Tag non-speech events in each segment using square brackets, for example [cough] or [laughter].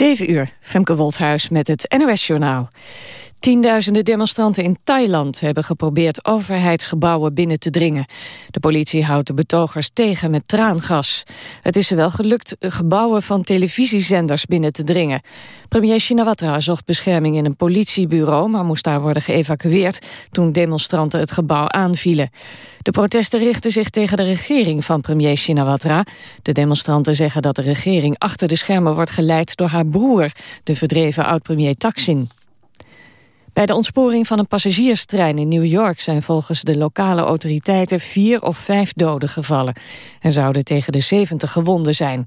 7 uur, Femke Wolthuis met het NOS-journaal. Tienduizenden demonstranten in Thailand hebben geprobeerd overheidsgebouwen binnen te dringen. De politie houdt de betogers tegen met traangas. Het is er wel gelukt gebouwen van televisiezenders binnen te dringen. Premier Shinawatra zocht bescherming in een politiebureau... maar moest daar worden geëvacueerd toen demonstranten het gebouw aanvielen. De protesten richten zich tegen de regering van premier Shinawatra. De demonstranten zeggen dat de regering achter de schermen wordt geleid door haar broer... de verdreven oud-premier Taksin. Bij de ontsporing van een passagierstrein in New York zijn volgens de lokale autoriteiten vier of vijf doden gevallen. Er zouden tegen de 70 gewonden zijn.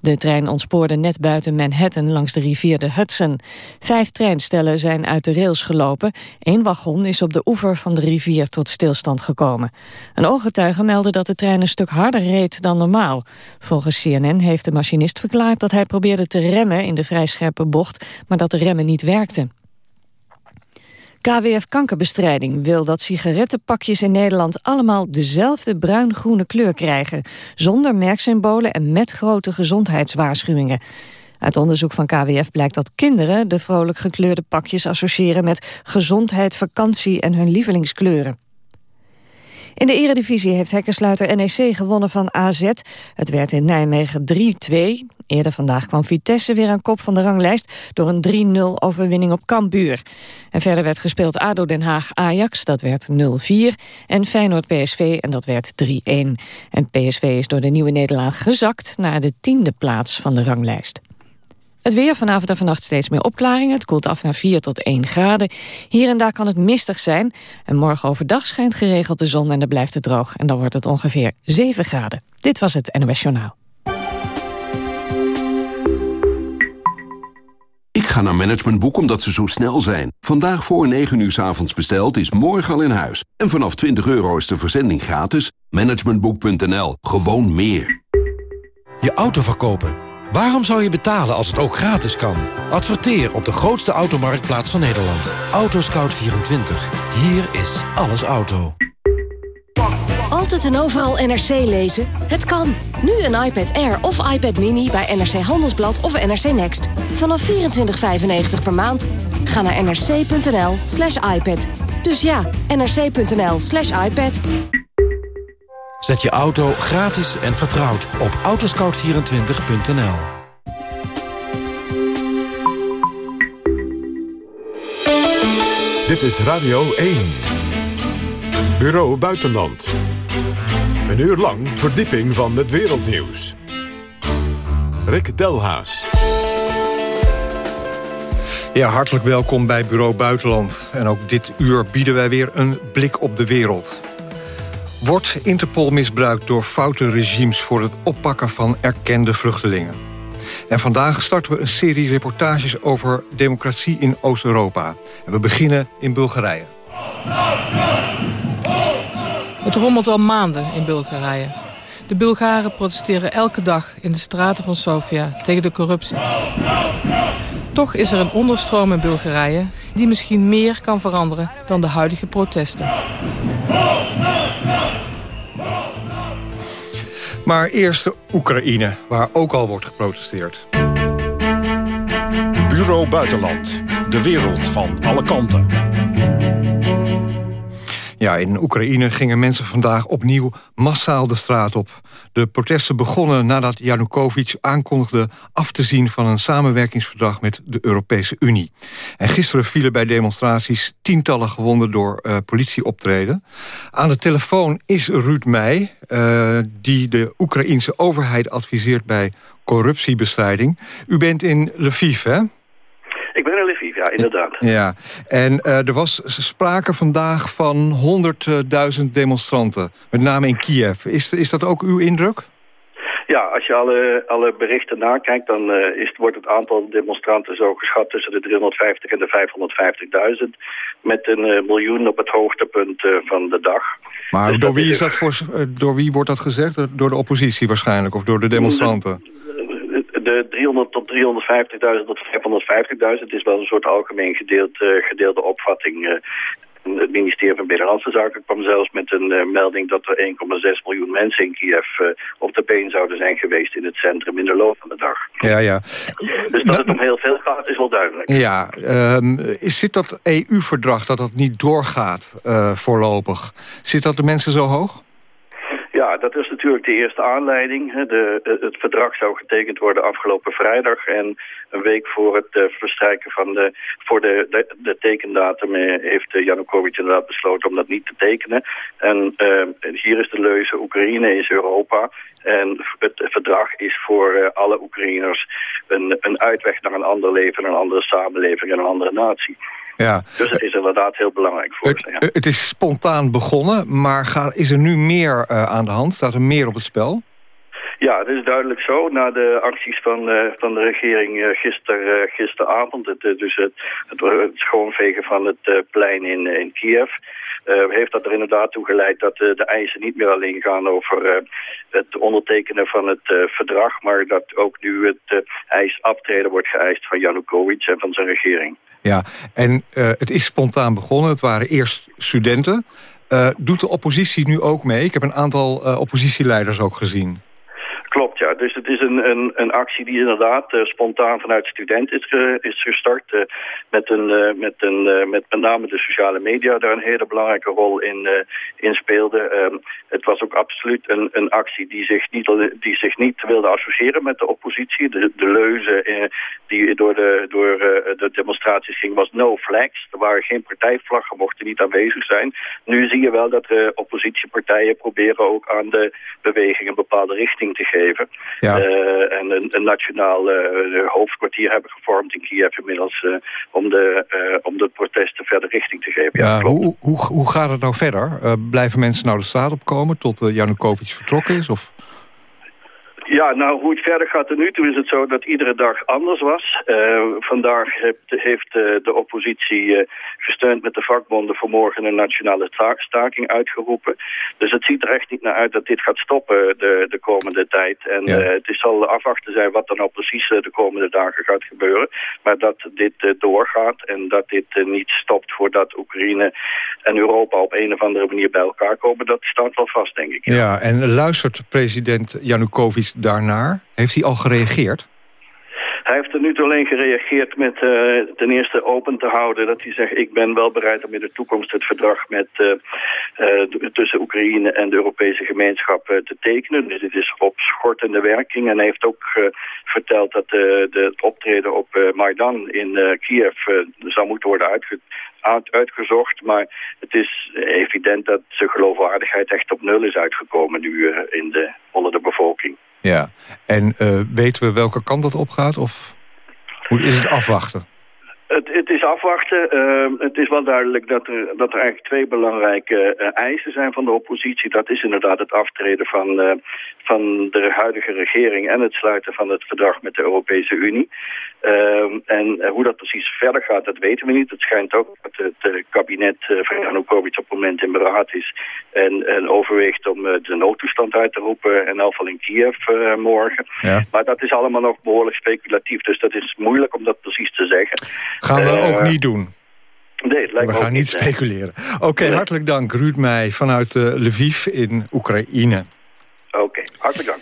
De trein ontspoorde net buiten Manhattan langs de rivier de Hudson. Vijf treinstellen zijn uit de rails gelopen. Eén wagon is op de oever van de rivier tot stilstand gekomen. Een ooggetuige meldde dat de trein een stuk harder reed dan normaal. Volgens CNN heeft de machinist verklaard dat hij probeerde te remmen in de vrij scherpe bocht, maar dat de remmen niet werkten. KWF Kankerbestrijding wil dat sigarettenpakjes in Nederland allemaal dezelfde bruin-groene kleur krijgen, zonder merksymbolen en met grote gezondheidswaarschuwingen. Uit onderzoek van KWF blijkt dat kinderen de vrolijk gekleurde pakjes associëren met gezondheid, vakantie en hun lievelingskleuren. In de eredivisie heeft hekkersluiter NEC gewonnen van AZ. Het werd in Nijmegen 3-2. Eerder vandaag kwam Vitesse weer aan kop van de ranglijst... door een 3-0 overwinning op Cambuur. En verder werd gespeeld ADO Den Haag-Ajax, dat werd 0-4. En Feyenoord-PSV, en dat werd 3-1. En PSV is door de nieuwe nederlaag gezakt... naar de tiende plaats van de ranglijst. Het weer vanavond en vannacht steeds meer opklaringen. Het koelt af naar 4 tot 1 graden. Hier en daar kan het mistig zijn. En morgen overdag schijnt geregeld de zon en dan blijft het droog. En dan wordt het ongeveer 7 graden. Dit was het NOS Journaal. Ik ga naar Managementboek omdat ze zo snel zijn. Vandaag voor 9 uur s avonds besteld is morgen al in huis. En vanaf 20 euro is de verzending gratis. Managementboek.nl. Gewoon meer. Je auto verkopen Waarom zou je betalen als het ook gratis kan? Adverteer op de grootste automarktplaats van Nederland. Autoscout24. Hier is alles auto. Altijd en overal NRC lezen? Het kan. Nu een iPad Air of iPad Mini bij NRC Handelsblad of NRC Next. Vanaf 24,95 per maand. Ga naar nrc.nl slash iPad. Dus ja, nrc.nl slash iPad. Zet je auto gratis en vertrouwd op autoscout24.nl. Dit is Radio 1. Bureau Buitenland. Een uur lang verdieping van het wereldnieuws. Rick Delhaas. Ja, hartelijk welkom bij Bureau Buitenland. En ook dit uur bieden wij weer een blik op de wereld. Wordt Interpol misbruikt door foute regimes... voor het oppakken van erkende vluchtelingen? En vandaag starten we een serie reportages over democratie in Oost-Europa. En we beginnen in Bulgarije. Het rommelt al maanden in Bulgarije. De Bulgaren protesteren elke dag in de straten van Sofia tegen de corruptie. Toch is er een onderstroom in Bulgarije die misschien meer kan veranderen dan de huidige protesten. Maar eerst de Oekraïne, waar ook al wordt geprotesteerd. Bureau Buitenland. De wereld van alle kanten. Ja, in Oekraïne gingen mensen vandaag opnieuw massaal de straat op. De protesten begonnen nadat Janukovic aankondigde af te zien... van een samenwerkingsverdrag met de Europese Unie. En gisteren vielen bij demonstraties tientallen gewonden door uh, politieoptreden. Aan de telefoon is Ruud Meij, uh, die de Oekraïense overheid adviseert bij corruptiebestrijding. U bent in Lviv, hè? Ik ben in Lviv, ja, inderdaad. Ja, en uh, er was sprake vandaag van 100.000 demonstranten, met name in Kiev. Is, is dat ook uw indruk? Ja, als je alle, alle berichten nakijkt, dan uh, is, wordt het aantal demonstranten zo geschat tussen de 350 en de 550.000. Met een uh, miljoen op het hoogtepunt uh, van de dag. Maar dus door, wie is dat voor, door wie wordt dat gezegd? Door de oppositie waarschijnlijk, of door de demonstranten? de 300 tot 350.000 tot 550.000 is wel een soort algemeen gedeeld, uh, gedeelde opvatting. Uh, Het ministerie van Binnenlandse Zaken kwam zelfs met een melding dat er 1,6 miljoen mensen in Kiev op de been zouden zijn geweest in het centrum in de loop van de dag. Ja, ja. Dus dat het om heel veel gaat is wel duidelijk. Ja, um, is, zit dat EU-verdrag dat dat niet doorgaat voorlopig, zit dat de mensen zo hoog? Dat is natuurlijk de eerste aanleiding. De, het verdrag zou getekend worden afgelopen vrijdag. En een week voor het uh, verstrijken van de, voor de, de, tekendatum eh, heeft Janukovic inderdaad besloten om dat niet te tekenen. En hier is de leuze, Oekraïne is Europa. En het verdrag is voor alle Oekraïners een, een uitweg naar een ander leven, een andere samenleving en een andere natie. Ja. Dus dat is inderdaad heel belangrijk voor het, Ja. Het is spontaan begonnen, maar is er nu meer uh, aan de hand? Staat er meer op het spel? Ja, het is duidelijk zo. Na de acties van, uh, van de regering uh, gister, gisteravond... Het, dus het, het, het, schoonvegen van het plein in, in Kiev... heeft dat er inderdaad toe geleid dat de eisen niet meer alleen gaan over het ondertekenen van het verdrag... maar dat ook nu het eis aftreden wordt geëist van Janukovic en van zijn regering. Ja, en uh, het is spontaan begonnen. Het waren eerst studenten. Uh, doet de oppositie nu ook mee? Ik heb een aantal uh, oppositieleiders ook gezien. Klopt, ja. Dus het is een, een, een actie die inderdaad uh, spontaan vanuit studenten is, uh, is gestart. Uh, met, een, met, een, met name de sociale media daar een hele belangrijke rol in, in speelde. Ehm, het was ook absoluut een, een actie die zich, niet, die zich niet wilde associëren met de oppositie. De, de leuze die door, de, door de demonstraties ging was no flags. Er waren geen partijvlaggen, mochten niet aanwezig zijn. Nu zie je wel dat de oppositiepartijen proberen ook aan de beweging een bepaalde richting te geven. Uh, en een, een nationaal uh, hoofdkwartier hebben gevormd in Kiev inmiddels... Uh, om, de, om de protesten verder richting te geven. Ja, ja hoe, hoe, hoe gaat het nou verder? blijven mensen nou de straat opkomen tot Janukovic vertrokken is? Of... Ja, nou hoe het verder gaat er nu toe is het zo dat iedere dag anders was. Uh, vandaag heeft, heeft uh, de oppositie uh, gesteund met de vakbonden vanmorgen een nationale staking uitgeroepen. Dus het ziet er echt niet naar uit dat dit gaat stoppen de, de komende tijd. En ja. het is zal afwachten zijn wat er nou precies de komende dagen gaat gebeuren. Maar dat dit doorgaat en dat dit niet stopt voordat Oekraïne en Europa op een of andere manier bij elkaar komen, dat staat wel vast denk ik. Ja, ja en luistert president Janukovic daarnaar? Heeft hij al gereageerd? Hij heeft er nu alleen gereageerd met uh, ten eerste open te houden. Dat hij zegt, ik ben wel bereid om in de toekomst het verdrag met, uh, uh, tussen Oekraïne en de Europese gemeenschap te tekenen. Dus dit is op schortende werking. En hij heeft ook verteld dat de, het optreden op Maidan in Kiev zou moeten worden uitge uitgezocht. Maar het is evident dat zijn geloofwaardigheid echt op nul is uitgekomen nu in de, onder de bevolking. Ja, en uh, weten we welke kant dat opgaat? Of hoe is het afwachten? Het, het, is afwachten. Uh, het is wel duidelijk dat er, dat er eigenlijk twee belangrijke uh, eisen zijn van de oppositie. Dat is inderdaad het aftreden van, uh, van de huidige regering en het sluiten van het verdrag met de Europese Unie. Uh, en hoe dat precies verder gaat, dat weten we niet. Het schijnt ook dat het kabinet van Janukovic op het moment in beraad is en, en overweegt om de noodtoestand uit te roepen, en al in Kiev morgen. Ja. Maar dat is allemaal nog behoorlijk speculatief, dus dat is moeilijk om dat precies te zeggen. Gaan we ook niet doen. Nee, het lijkt we gaan niet speculeren. Oké, okay, nee. hartelijk dank Ruud Meij vanuit uh, Lviv in Oekraïne. Oké, okay, hartelijk dank.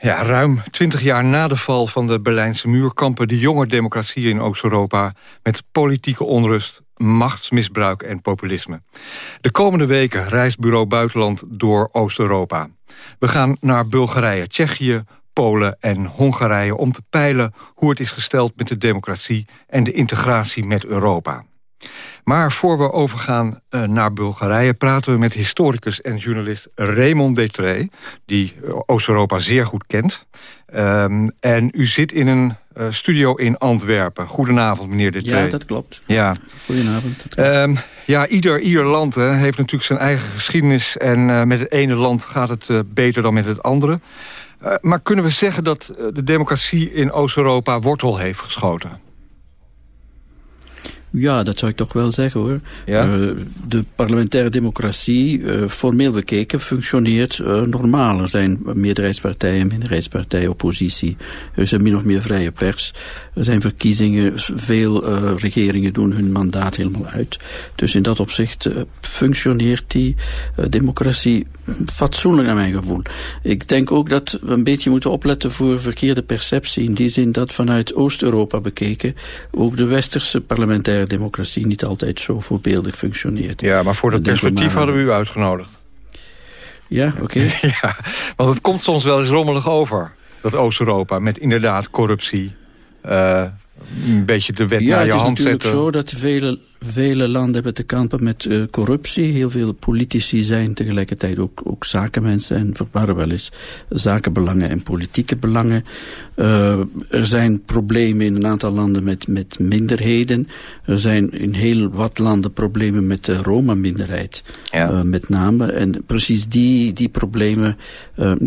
Ja, ruim twintig jaar na de val van de Berlijnse muur... kampen de jonge democratieën in Oost-Europa... met politieke onrust, machtsmisbruik en populisme. De komende weken reist Bureau Buitenland door Oost-Europa. We gaan naar Bulgarije, Tsjechië, Polen en Hongarije... om te peilen hoe het is gesteld met de democratie... en de integratie met Europa. Maar voor we overgaan uh, naar Bulgarije... praten we met historicus en journalist Raymond Detré... die Oost-Europa zeer goed kent. Um, en u zit in een uh, studio in Antwerpen. Goedenavond, meneer Detré. Ja, dat klopt. Ja. Goedenavond. Um, ja, ieder, ieder land heeft natuurlijk zijn eigen geschiedenis... en uh, met het ene land gaat het beter dan met het andere... Uh, maar kunnen we zeggen dat de democratie in Oost-Europa wortel heeft geschoten? Ja, dat zou ik toch wel zeggen hoor. Ja? Uh, de parlementaire democratie, uh, formeel bekeken, functioneert uh, normaal. Er zijn meerderheidspartijen, minderheidspartijen, oppositie. Er is een min of meer vrije pers. Er zijn verkiezingen, veel regeringen doen hun mandaat helemaal uit. Dus in dat opzicht functioneert die democratie fatsoenlijk naar mijn gevoel. Ik denk ook dat we een beetje moeten opletten voor verkeerde perceptie. In die zin dat vanuit Oost-Europa bekeken ook de westerse parlementaire democratie niet altijd zo voorbeeldig functioneert. Ja, maar voor dat perspectief hadden we u uitgenodigd. Ja, oké. [laughs] ja, want het komt soms wel eens rommelig over, dat Oost-Europa, met inderdaad corruptie, uh, een beetje de wet naar je hand zetten. Ja, het is natuurlijk zo dat vele Vele landen hebben te kampen met uh, corruptie. Heel veel politici zijn tegelijkertijd ook, ook zakenmensen en verwarren wel eens zakenbelangen en politieke belangen. Uh, er zijn problemen in een aantal landen met, met minderheden. Er zijn in heel wat landen problemen met de Roma-minderheid. Ja. Uh, met name. En precies die, die problemen...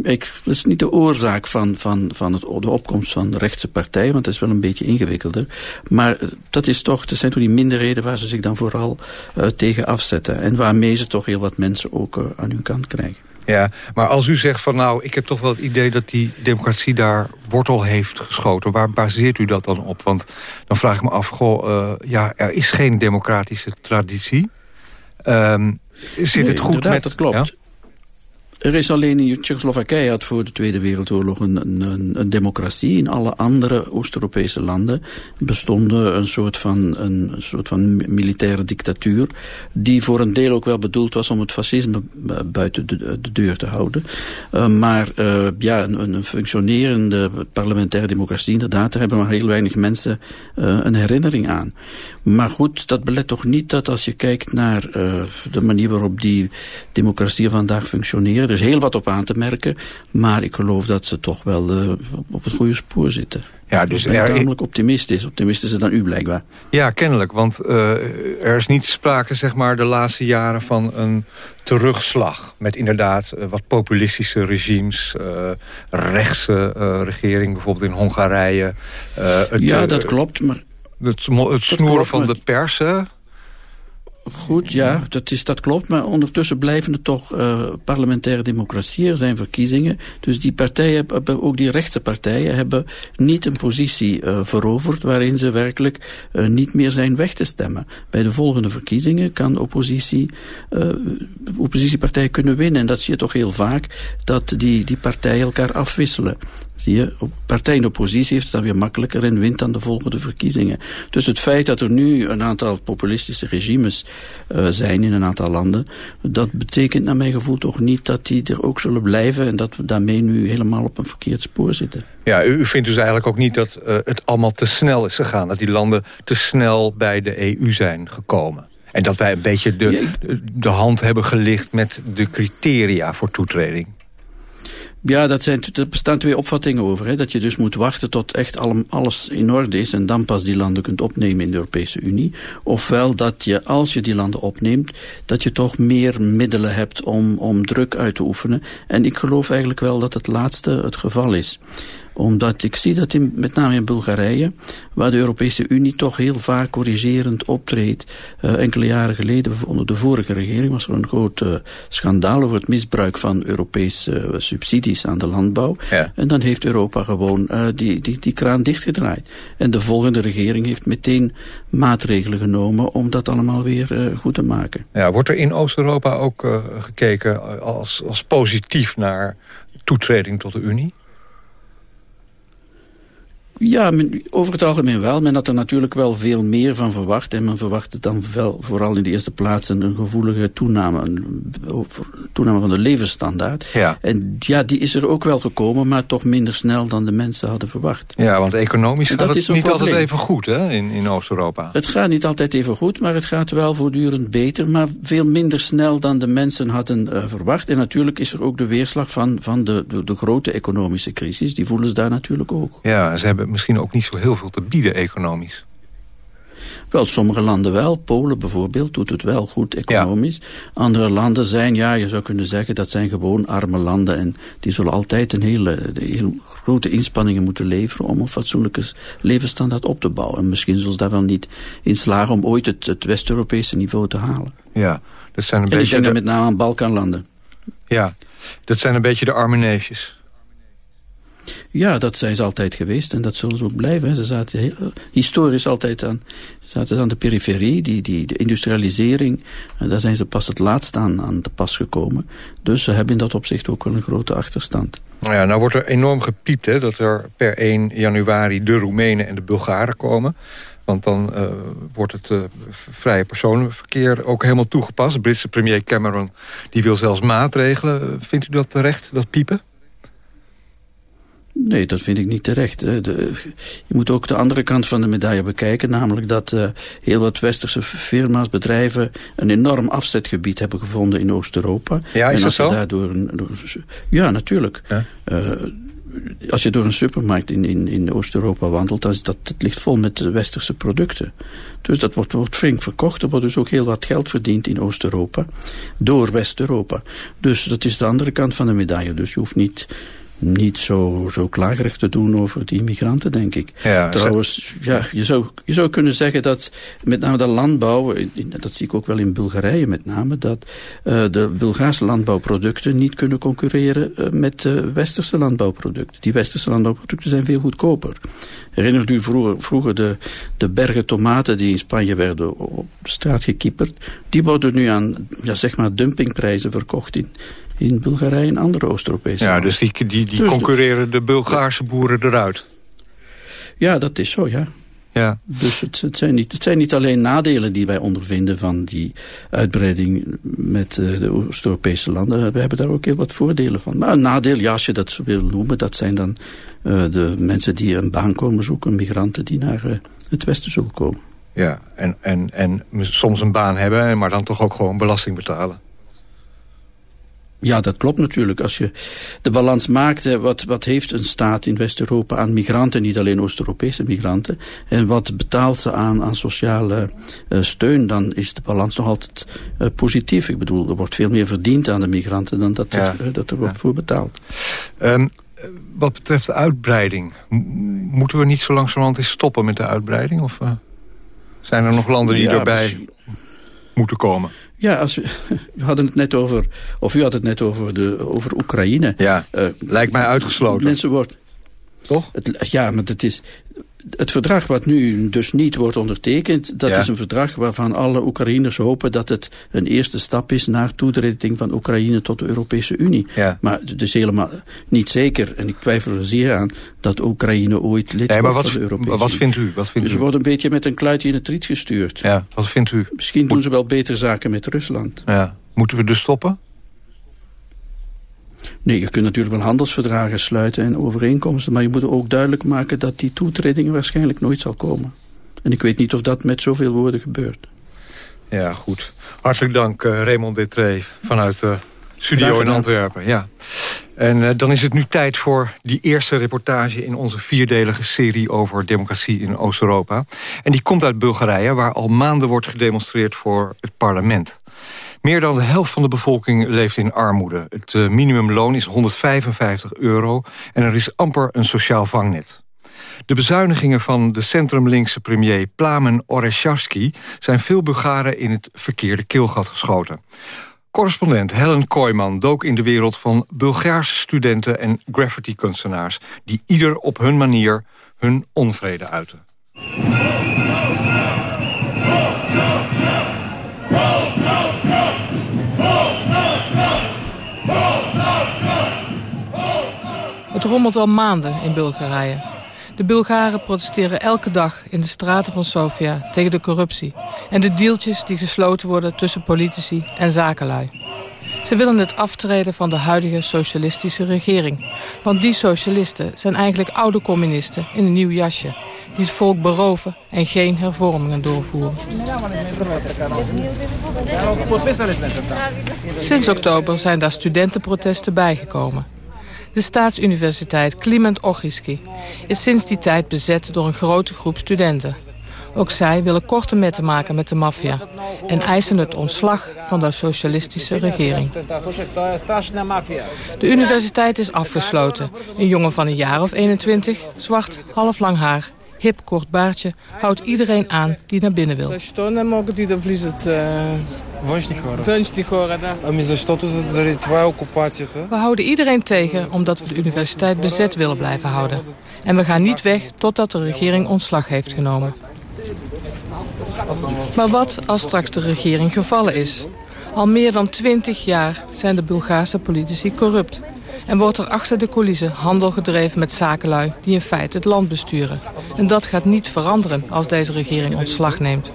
ik, dat is niet de oorzaak van, van, van het, de opkomst van de rechtse partijen, want dat is wel een beetje ingewikkelder. Maar dat is toch, er zijn toch die minderheden waar ze zich dan vooral uh, tegen afzetten. En waarmee ze toch heel wat mensen ook uh, aan hun kant krijgen. Ja, maar als u zegt van nou, ik heb toch wel het idee dat die democratie daar wortel heeft geschoten. Waar baseert u dat dan op? Want dan vraag ik me af, goh, uh, ja, er is geen democratische traditie. Um, zit nee, het goed met... dat klopt. Ja? Er is alleen in Tsjechoslowakije had voor de Tweede Wereldoorlog een, een, een democratie. In alle andere Oost-Europese landen bestonden een soort, van, een, soort van militaire dictatuur. Die voor een deel ook wel bedoeld was om het fascisme buiten de, de deur te houden. Uh, maar uh, ja, een, een, functionerende parlementaire democratie, inderdaad, daar hebben maar heel weinig mensen uh, een herinnering aan. Maar goed, dat belet toch niet dat als je kijkt naar de manier waarop die democratie vandaag functioneert er is heel wat op aan te merken. Maar ik geloof dat ze toch wel uh, op het goede spoor zitten. Ja, dus ik ben er... tamelijk optimistisch. Optimistischer dan u blijkbaar. Ja, kennelijk. Want uh, er is niet sprake, zeg maar, de laatste jaren van een terugslag. Met inderdaad uh, wat populistische regimes. rechtse regering, bijvoorbeeld in Hongarije. Het, ja, dat klopt. Maar... Het, het snoeren van de persen Goed, ja, dat, is, dat klopt. Maar ondertussen blijven het toch uh, parlementaire democratie. Er zijn verkiezingen. Dus die partijen, ook die rechtse partijen, hebben niet een positie uh, veroverd waarin ze werkelijk uh, niet meer zijn weg te stemmen. Bij de volgende verkiezingen kan oppositie, oppositiepartijen kunnen winnen. En dat zie je toch heel vaak, dat die, die partijen elkaar afwisselen. Zie je, partij in de oppositie heeft het dan weer makkelijker en wint dan de volgende verkiezingen. Dus het feit dat er nu een aantal populistische regimes uh, zijn in een aantal landen, dat betekent naar mijn gevoel toch niet dat die er ook zullen blijven en dat we daarmee nu helemaal op een verkeerd spoor zitten. Ja, u vindt dus eigenlijk ook niet dat uh, het allemaal te snel is gegaan, dat die landen te snel bij de EU zijn gekomen? En dat wij een beetje de, de hand hebben gelicht met de criteria voor toetreding? Ja, dat zijn, er bestaan twee opvattingen over. Hè. Dat je dus moet wachten tot echt alles in orde is... en dan pas die landen kunt opnemen in de Europese Unie. Ofwel dat je, als je die landen opneemt... dat je toch meer middelen hebt om, om druk uit te oefenen. En ik geloof eigenlijk wel dat het laatste het geval is omdat ik zie dat in, met name in Bulgarije, waar de Europese Unie toch heel vaak corrigerend optreedt. Uh, enkele jaren geleden, onder de vorige regering, was er een groot uh, schandaal over het misbruik van Europese uh, subsidies aan de landbouw. Ja. En dan heeft Europa gewoon die, die, die kraan dichtgedraaid. En de volgende regering heeft meteen maatregelen genomen om dat allemaal weer goed te maken. Ja, wordt er in Oost-Europa ook gekeken als, als positief naar toetreding tot de Unie? Ja, over het algemeen wel. Men had er natuurlijk wel veel meer van verwacht. En men verwachtte dan wel vooral in de eerste plaats een gevoelige toename, een toename van de levensstandaard. Ja. En ja, die is er ook wel gekomen, maar toch minder snel dan de mensen hadden verwacht. Ja, want economisch gaat dat het niet altijd even goed hè, in, in Oost-Europa. Het gaat niet altijd even goed, maar het gaat wel voortdurend beter. Maar veel minder snel dan de mensen hadden uh, verwacht. En natuurlijk is er ook de weerslag van, van de, de, de grote economische crisis. Die voelen ze daar natuurlijk ook. Ja, ze hebben misschien ook niet zo heel veel te bieden economisch. Wel, sommige landen wel. Polen bijvoorbeeld doet het wel goed economisch. Andere landen zijn, ja, je zou kunnen zeggen, dat zijn gewoon arme landen. En die zullen altijd een hele, heel grote inspanningen moeten leveren om een fatsoenlijke levensstandaard op te bouwen. En misschien zullen ze daar wel niet in slagen om ooit het, het West-Europese niveau te halen. Ja, dat zijn een en beetje... ik denk met name aan Balkanlanden. Ja, dat zijn een beetje de arme neefjes. Ja, dat zijn ze altijd geweest en dat zullen ze ook blijven. Ze zaten heel, historisch altijd aan, zaten aan de periferie, die, die, de industrialisering. Daar zijn ze pas het laatst aan, aan te pas gekomen. Dus ze hebben in dat opzicht ook wel een grote achterstand. Nou ja, nou wordt er enorm gepiept hè, dat er per 1 januari de Roemenen en de Bulgaren komen. Want dan uh, wordt het uh, vrije personenverkeer ook helemaal toegepast. Britse premier Cameron die wil zelfs maatregelen. Vindt u dat terecht, dat piepen? Nee, dat vind ik niet terecht. De, je moet ook de andere kant van de medaille bekijken. Namelijk dat uh, heel wat westerse firma's, bedrijven... een enorm afzetgebied hebben gevonden in Oost-Europa. Ja, is en dat zo? Daardoor een, ja, natuurlijk. Ja. Uh, als je door een supermarkt in, in, in Oost-Europa wandelt... dan is dat, het ligt vol met westerse producten. Dus dat wordt, wordt flink verkocht. Er wordt dus ook heel wat geld verdiend in Oost-Europa. Door West-Europa. Dus dat is de andere kant van de medaille. Dus je hoeft niet niet zo, zo klagerig te doen over die immigranten, denk ik. Ja, Trouwens, ja, je, zou, je zou kunnen zeggen dat met name de landbouw... dat zie ik ook wel in Bulgarije met name... dat uh, de Bulgaarse landbouwproducten niet kunnen concurreren... Uh, met de westerse landbouwproducten. Die westerse landbouwproducten zijn veel goedkoper. Herinnert u vroeger, vroeger de, de bergen tomaten die in Spanje werden op de straat gekieperd? Die worden nu aan ja, zeg maar dumpingprijzen verkocht in, in Bulgarije en andere Oost-Europese Ja, dus die, die, die dus concurreren de Bulgaarse boeren eruit? Ja, dat is zo, ja. Ja. Dus het, het, zijn niet, het zijn niet alleen nadelen die wij ondervinden van die uitbreiding met uh, de Oost-Europese landen. We hebben daar ook heel wat voordelen van. Maar een nadeel, ja, als je dat wil noemen, dat zijn dan uh, de mensen die een baan komen zoeken, migranten die naar uh, het westen zullen komen. Ja, en, en, en soms een baan hebben, maar dan toch ook gewoon belasting betalen. Ja, dat klopt natuurlijk. Als je de balans maakt, wat, wat heeft een staat in West-Europa aan migranten, niet alleen Oost-Europese migranten, en wat betaalt ze aan, aan sociale uh, steun, dan is de balans nog altijd uh, positief. Ik bedoel, er wordt veel meer verdiend aan de migranten dan dat, ja. er, uh, dat er wordt voor betaald. Um, wat betreft de uitbreiding, moeten we niet zo langzamerhand eens stoppen met de uitbreiding? Of zijn er nog landen die ja, erbij moeten komen? Ja, als we, [laughs] we, hadden het net over, of u had het net over, de, over Oekraïne. Ja, uh, lijkt mij uitgesloten. Mensen wordt... Toch? Het, ja, maar het is... Het verdrag wat nu dus niet wordt ondertekend... dat ja. is een verdrag waarvan alle Oekraïners hopen... dat het een eerste stap is naar toetreding van Oekraïne tot de Europese Unie. Ja. Maar het is helemaal niet zeker, en ik twijfel er zeer aan... dat Oekraïne ooit lid nee, maar wordt wat, van de Europese Unie. Wat vindt u? Wat vindt dus u? ze wordt een beetje met een kluitje in het riet gestuurd. Ja, wat vindt u? Misschien doen ze wel beter zaken met Rusland. Ja. Moeten we dus stoppen? Nee, je kunt natuurlijk wel handelsverdragen sluiten en overeenkomsten... maar je moet ook duidelijk maken dat die toetreding waarschijnlijk nooit zal komen. En ik weet niet of dat met zoveel woorden gebeurt. Ja, goed. Hartelijk dank, uh, Raymond Detree, vanuit de studio in Antwerpen. Ja. En uh, dan is het nu tijd voor die eerste reportage... in onze vierdelige serie over democratie in Oost-Europa. En die komt uit Bulgarije, waar al maanden wordt gedemonstreerd voor het parlement. Meer dan de helft van de bevolking leeft in armoede. Het uh, minimumloon is 155 euro en er is amper een sociaal vangnet. De bezuinigingen van de centrumlinkse premier Plamen Oresharski... zijn veel Bulgaren in het verkeerde keelgat geschoten. Correspondent Helen Kooijman dook in de wereld van Bulgaarse studenten... en graffiti-kunstenaars die ieder op hun manier hun onvrede uiten. Het rommelt al maanden in Bulgarije. De Bulgaren protesteren elke dag in de straten van Sofia tegen de corruptie... en de deeltjes die gesloten worden tussen politici en zakenlui. Ze willen het aftreden van de huidige socialistische regering. Want die socialisten zijn eigenlijk oude communisten in een nieuw jasje... die het volk beroven en geen hervormingen doorvoeren. Sinds oktober zijn daar studentenprotesten bijgekomen. De staatsuniversiteit Kliment Ogiski is sinds die tijd bezet door een grote groep studenten. Ook zij willen korte metten maken met de maffia... en eisen het ontslag van de socialistische regering. De universiteit is afgesloten. Een jongen van een jaar of 21, zwart, half lang haar hip, kort baardje, houdt iedereen aan die naar binnen wil. We houden iedereen tegen omdat we de universiteit bezet willen blijven houden. En we gaan niet weg totdat de regering ontslag heeft genomen. Maar wat als straks de regering gevallen is? Al meer dan twintig jaar zijn de Bulgaarse politici corrupt. En wordt er achter de coulissen handel gedreven met zakenlui die in feite het land besturen. En dat gaat niet veranderen als deze regering ontslag neemt.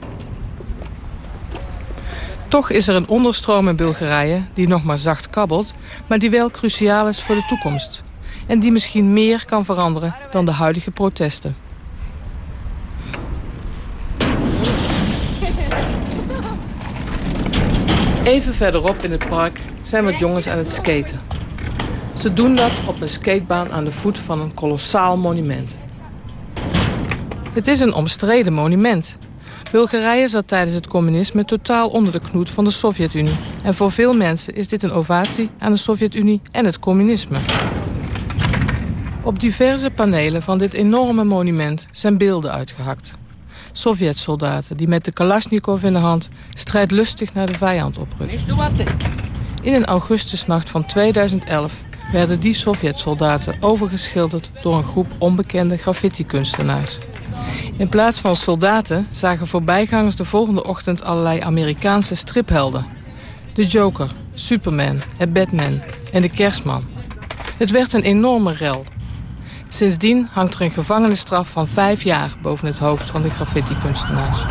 Toch is er een onderstroom in Bulgarije die nog maar zacht kabbelt... maar die wel cruciaal is voor de toekomst. En die misschien meer kan veranderen dan de huidige protesten. Even verderop in het park zijn wat jongens aan het skaten. Ze doen dat op een skatebaan aan de voet van een kolossaal monument. Het is een omstreden monument. Bulgarije zat tijdens het communisme totaal onder de knoet van de Sovjet-Unie. En voor veel mensen is dit een ovatie aan de Sovjet-Unie en het communisme. Op diverse panelen van dit enorme monument zijn beelden uitgehakt. Sovjet-soldaten die met de Kalashnikov in de hand strijdlustig naar de vijand oprukken. In een augustusnacht van 2011 werden die Sovjet-soldaten overgeschilderd door een groep onbekende graffiti-kunstenaars. In plaats van soldaten zagen voorbijgangers de volgende ochtend allerlei Amerikaanse striphelden. De Joker, Superman en Batman en de Kerstman. Het werd een enorme rel. Sindsdien hangt er een gevangenisstraf van vijf jaar boven het hoofd van de graffiti-kunstenaars.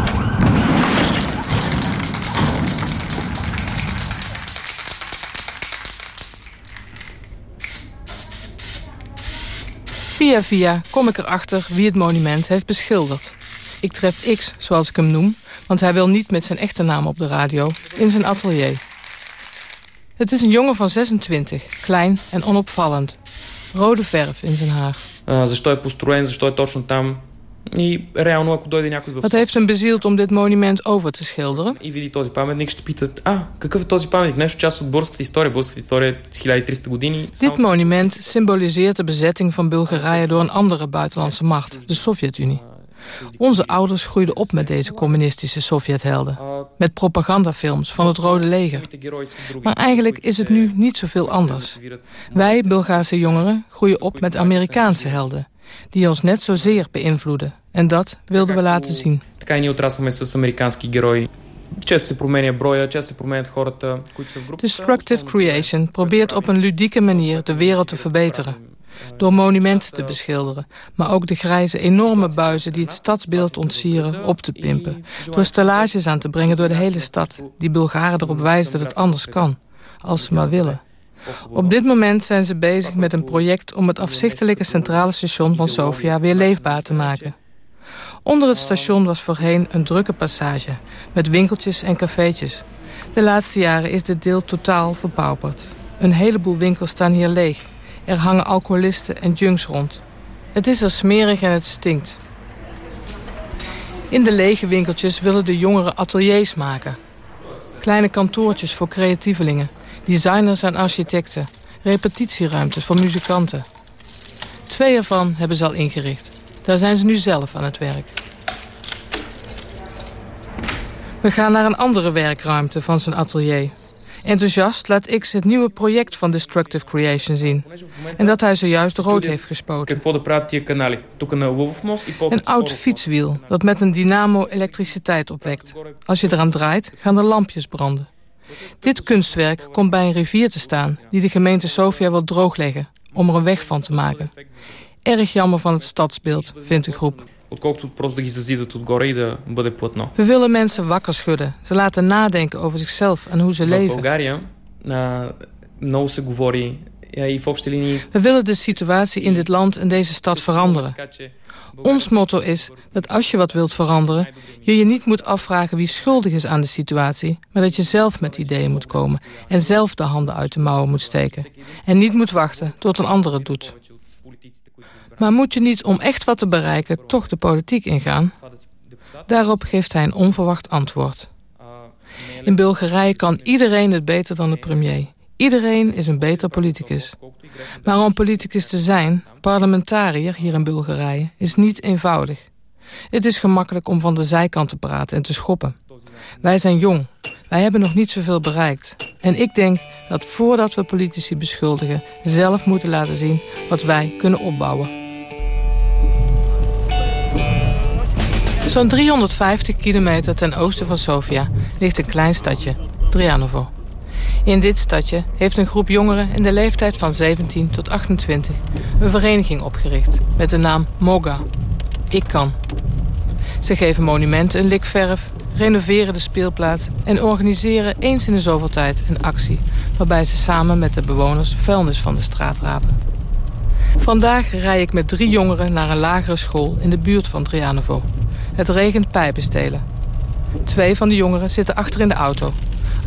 Via via kom ik erachter wie het monument heeft beschilderd. Ik tref X, zoals ik hem noem, want hij wil niet met zijn echte naam op de radio, in zijn atelier. Het is een jongen van 26, klein en onopvallend. Rode verf in zijn haar. Защо е построен, защо е точно там. И реално, ако дойде някой Wat heeft hem bezield om dit monument over te schilderen? и види този паметник, ще питат, а, какъв е този паметник? Нещо част от българската история. Българската история е с 1300 години. Dit monument symboliseert de bezetting van Bulgarije door een andere buitenlandse macht, de Sovjet-Unie. Onze ouders groeiden op met deze communistische Sovjethelden. Met propagandafilms van het Rode Leger. Maar eigenlijk is het nu niet zoveel anders. Wij, Bulgaarse jongeren, groeien op met Amerikaanse helden. Die ons net zozeer beïnvloeden. En dat wilden we laten zien. Така и ние отраснахме с американски герои. Често се променя броя, често се променят хората, които са в групата. Destructive Creation probeert op een ludieke manier de wereld te verbeteren. Door monumenten te beschilderen, maar ook de grijze enorme buizen die het stadsbeeld ontsieren op te pimpen. Door stellages aan te brengen door de hele stad, die Bulgaren erop wijzen dat het anders kan, als ze maar willen. Op dit moment zijn ze bezig met een project om het afzichtelijke centrale station van Sofia weer leefbaar te maken. Onder het station was voorheen een drukke passage, met winkeltjes en cafeetjes. De laatste jaren is dit deel totaal verpauperd. Een heleboel winkels staan hier leeg. Er hangen alcoholisten en junks rond. Het is er smerig en het stinkt. In de lege winkeltjes willen de jongeren ateliers maken. Kleine kantoortjes voor creatievelingen, Designers en architecten. Repetitieruimtes voor muzikanten. Twee ervan hebben ze al ingericht. Daar zijn ze nu zelf aan het werk. We gaan naar een andere werkruimte van zijn atelier. Enthousiast laat X het nieuwe project van Destructive Creation zien. En dat hij zojuist rood heeft gespoten. Een oud fietswiel dat met een dynamo elektriciteit opwekt. Als je eraan draait, gaan de lampjes branden. Dit kunstwerk komt bij een rivier te staan... die de gemeente Sofia wil droogleggen, om er een weg van te maken. Erg jammer van het stadsbeeld, vindt de groep. We willen mensen wakker schudden. Ze laten nadenken over zichzelf en hoe ze leven. We willen de situatie in dit land en deze stad veranderen. Ons motto is dat als je wat wilt veranderen... je je niet moet afvragen wie schuldig is aan de situatie... maar dat je zelf met ideeën moet komen... en zelf de handen uit de mouwen moet steken. En niet moet wachten tot een ander het doet. Maar moet je niet om echt wat te bereiken toch de politiek ingaan? Daarop geeft hij een onverwacht antwoord. In Bulgarije kan iedereen het beter dan de premier. Iedereen is een beter politicus. Maar om politicus te zijn, parlementariër hier in Bulgarije, is niet eenvoudig. Het is gemakkelijk om van de zijkant te praten en te schoppen. Wij zijn jong. Wij hebben nog niet zoveel bereikt. En ik denk dat voordat we politici beschuldigen... zelf moeten laten zien wat wij kunnen opbouwen. Zo'n 350 kilometer ten oosten van Sofia ligt een klein stadje, Drianovo. In dit stadje heeft een groep jongeren in de leeftijd van 17 tot 28 een vereniging opgericht met de naam MOGA. Ik kan. Ze geven monumenten een likverf, renoveren de speelplaats en organiseren eens in de zoveel tijd een actie waarbij ze samen met de bewoners vuilnis van de straat rapen. Vandaag rij ik met drie jongeren naar een lagere school in de buurt van Drianovo. Het regent pijpenstelen. Twee van de jongeren zitten achter in de auto.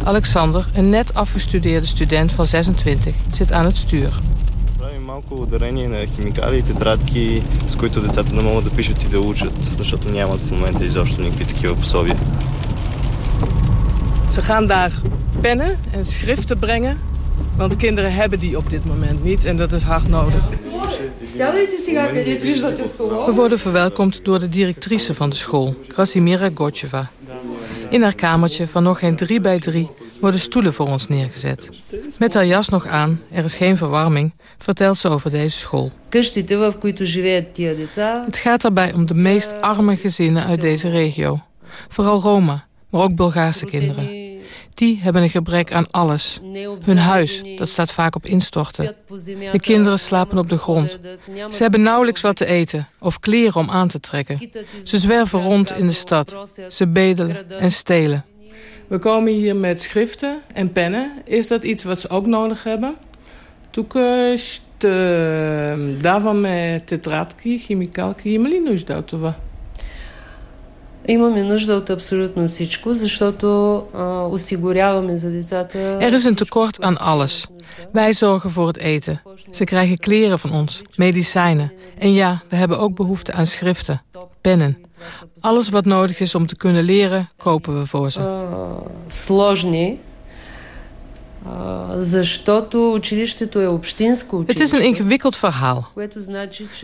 Alexander, een net afgestudeerde student van 26, zit aan het stuur. малко ударение на химикали и тетрадки, с които децата да могат да пишат и да учат, защото нямат в момента изобщо никакви такива пособия. Ze gaan daar pennen en schriften brengen, want kinderen hebben die op dit moment niet en dat is hard nodig. We worden verwelkomd door de directrice van de school, Krasimira Gotjeva. In haar kamertje van nog geen drie bij drie worden stoelen voor ons neergezet. Met haar jas nog aan, er is geen verwarming, vertelt ze over deze school. Het gaat daarbij om de meest arme gezinnen uit deze regio. Vooral Roma, maar ook Bulgaarse kinderen die hebben een gebrek aan alles. Hun huis, dat staat vaak op instorten. De kinderen slapen op de grond. Ze hebben nauwelijks wat te eten of kleren om aan te trekken. Ze zwerven rond in de stad. Ze bedelen en stelen. We komen hier met schriften en pennen. Is dat iets wat ze ook nodig hebben? Toekomst, ehm, daarvan met tetradki, chemicalki, je dat we. Имаме нужда от абсолютно всичко, защото а, осигуряваме за децата... Er is een tekort aan alles. Wij zorgen voor het eten. Ze krijgen kleren van ons, medicijnen. En ja, we hebben ook behoefte aan schriften, pennen. Alles wat nodig is om te kunnen leren, kopen we voor ze. Сложни, защото училището е общинско Het is een ingewikkeld verhaal.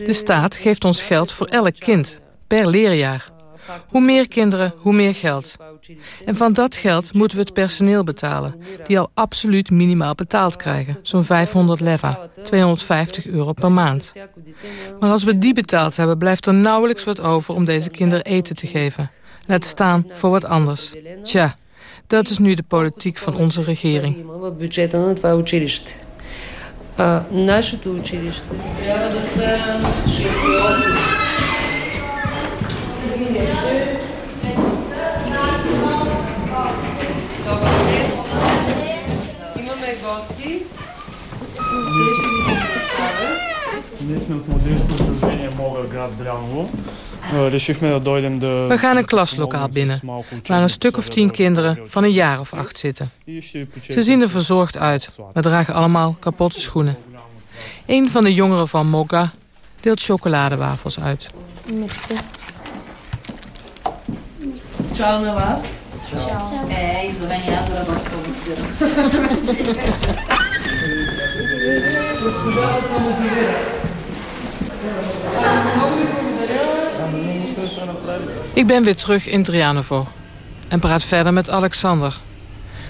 De staat geeft ons geld voor elk kind, per leerjaar. Hoe meer kinderen, hoe meer geld. En van dat geld moeten we het personeel betalen... die al absoluut minimaal betaald krijgen. Zo'n 500 leva, 250 euro per maand. Maar als we die betaald hebben... blijft er nauwelijks wat over om deze kinderen eten te geven. Laat staan voor wat anders. Tja, dat is nu de politiek van onze regering. Нашето училище трябва да са 68 Имаме гости. Ние сме от младежното сдружение Мога град Дряново. Решихме да дойдем да... We gaan een klaslokaal binnen, waar een stuk of tien kinderen van een jaar of acht zitten. Ze zien er verzorgd uit, maar dragen allemaal kapotte schoenen. Een van de jongeren van Moga deelt chocoladewafels uit. Ciao на вас. Ciao. Е, и за мен аз да работя по-мотивирано. Госпожа се мотивира. Много ви благодаря. Ik ben weer terug in Drianovo en praat verder met Alexander.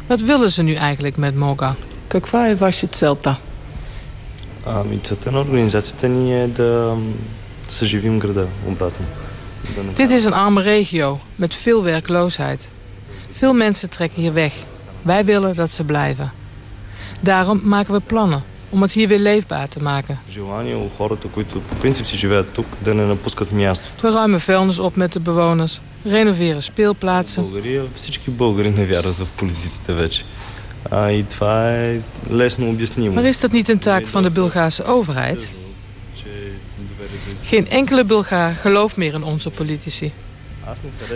Wat willen ze nu eigenlijk met Moga? Каква е ваша целта? Ами, целта на организацията ни е да съживим града обратно. Dit is een arme regio met veel werkloosheid. Veel mensen trekken hier weg. Wij willen dat ze blijven. Daarom maken we plannen om het hier weer leefbaar te maken. We ruimen vuilnis op met de bewoners, renoveren speelplaatsen. Maar is dat niet een taak van de Bulgaarse overheid? Geen enkele Bulgaar gelooft meer in onze politici.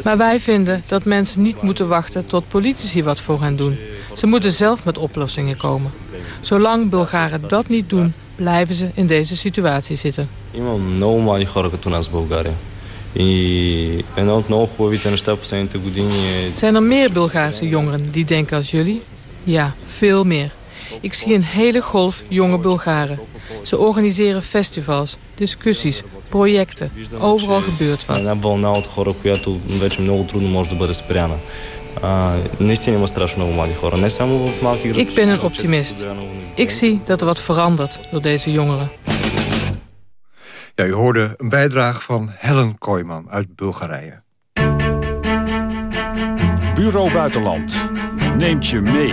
Maar wij vinden dat mensen niet moeten wachten tot politici wat voor hen doen. Ze moeten zelf met oplossingen komen. Zolang Bulgaren dat niet doen, blijven ze in deze situatie zitten. Има много млади хора като нас в България. И едно от много хубавите неща последните години е... Zijn er meer Bulgaarse jongeren die denken als jullie? Ja, veel meer. Ik zie een hele golf jonge Bulgaren. Ze organiseren festivals, discussies, projecten. Overal gebeurt wat. Една вълна от хора, която вече много трудно може да бъде спряна. А, наистина има страшно много млади хора. Не само в малки градове. Ik ben een optimist. Ik zie dat er wat verandert door deze jongeren. Ja, u hoorde een bijdrage van Helen Kooijman uit Bulgarije. Bureau Buitenland neemt je mee.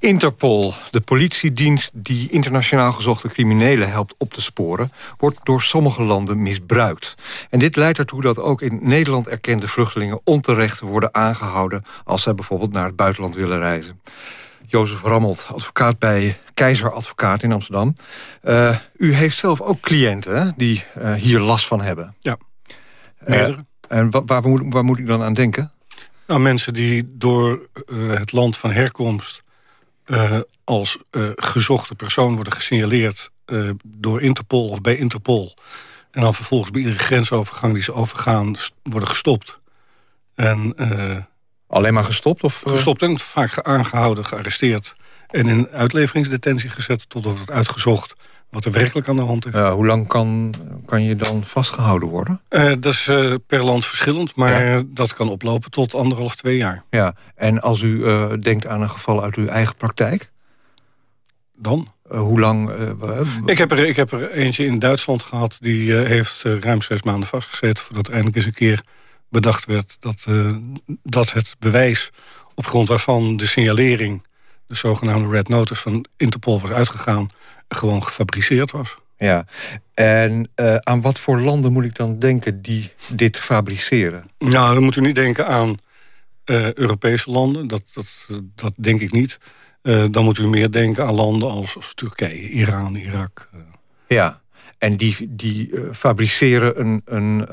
Interpol, de politiedienst die internationaal gezochte criminelen helpt op te sporen, wordt door sommige landen misbruikt. En dit leidt ertoe dat ook in Nederland erkende vluchtelingen onterecht worden aangehouden als zij bijvoorbeeld naar het buitenland willen reizen. Jozef Rammelt, advocaat bij Keizer Advocaat in Amsterdam. Uh, u heeft zelf ook cliënten hè, die uh, hier last van hebben. Ja, meerdere. Uh, en waar, waar, moet, waar moet ik dan aan denken? Nou, mensen die door het land van herkomst uh, als uh, gezochte persoon worden gesignaleerd uh, door Interpol of bij Interpol. En dan vervolgens bij iedere grensovergang die ze overgaan worden gestopt. En, Alleen maar gestopt? Of, gestopt en vaak aangehouden, gearresteerd. En in uitleveringsdetentie gezet totdat het uitgezocht wat er werkelijk aan de hand is. hoe lang kan, kan je dan vastgehouden worden? Uh, dat is uh, per land verschillend, maar ja. dat kan oplopen tot anderhalf, twee jaar. Ja, en als u denkt aan een geval uit uw eigen praktijk? Dan? hoe lang? ik, heb er, ik heb er eentje in Duitsland gehad... die heeft ruim zes maanden vastgezeten... voordat er eindelijk eens een keer bedacht werd... dat, dat het bewijs op grond waarvan de signalering... de zogenaamde red notice van Interpol was uitgegaan gewoon gefabriceerd was. Ja, en uh, aan wat voor landen moet ik dan denken die dit fabriceren? Nou, dan moet u niet denken aan uh, Europese landen, dat, dat, dat denk ik niet. Uh, dan moet u meer denken aan landen als, als Turkije, Iran, Irak. Ja, en die, die fabriceren een, een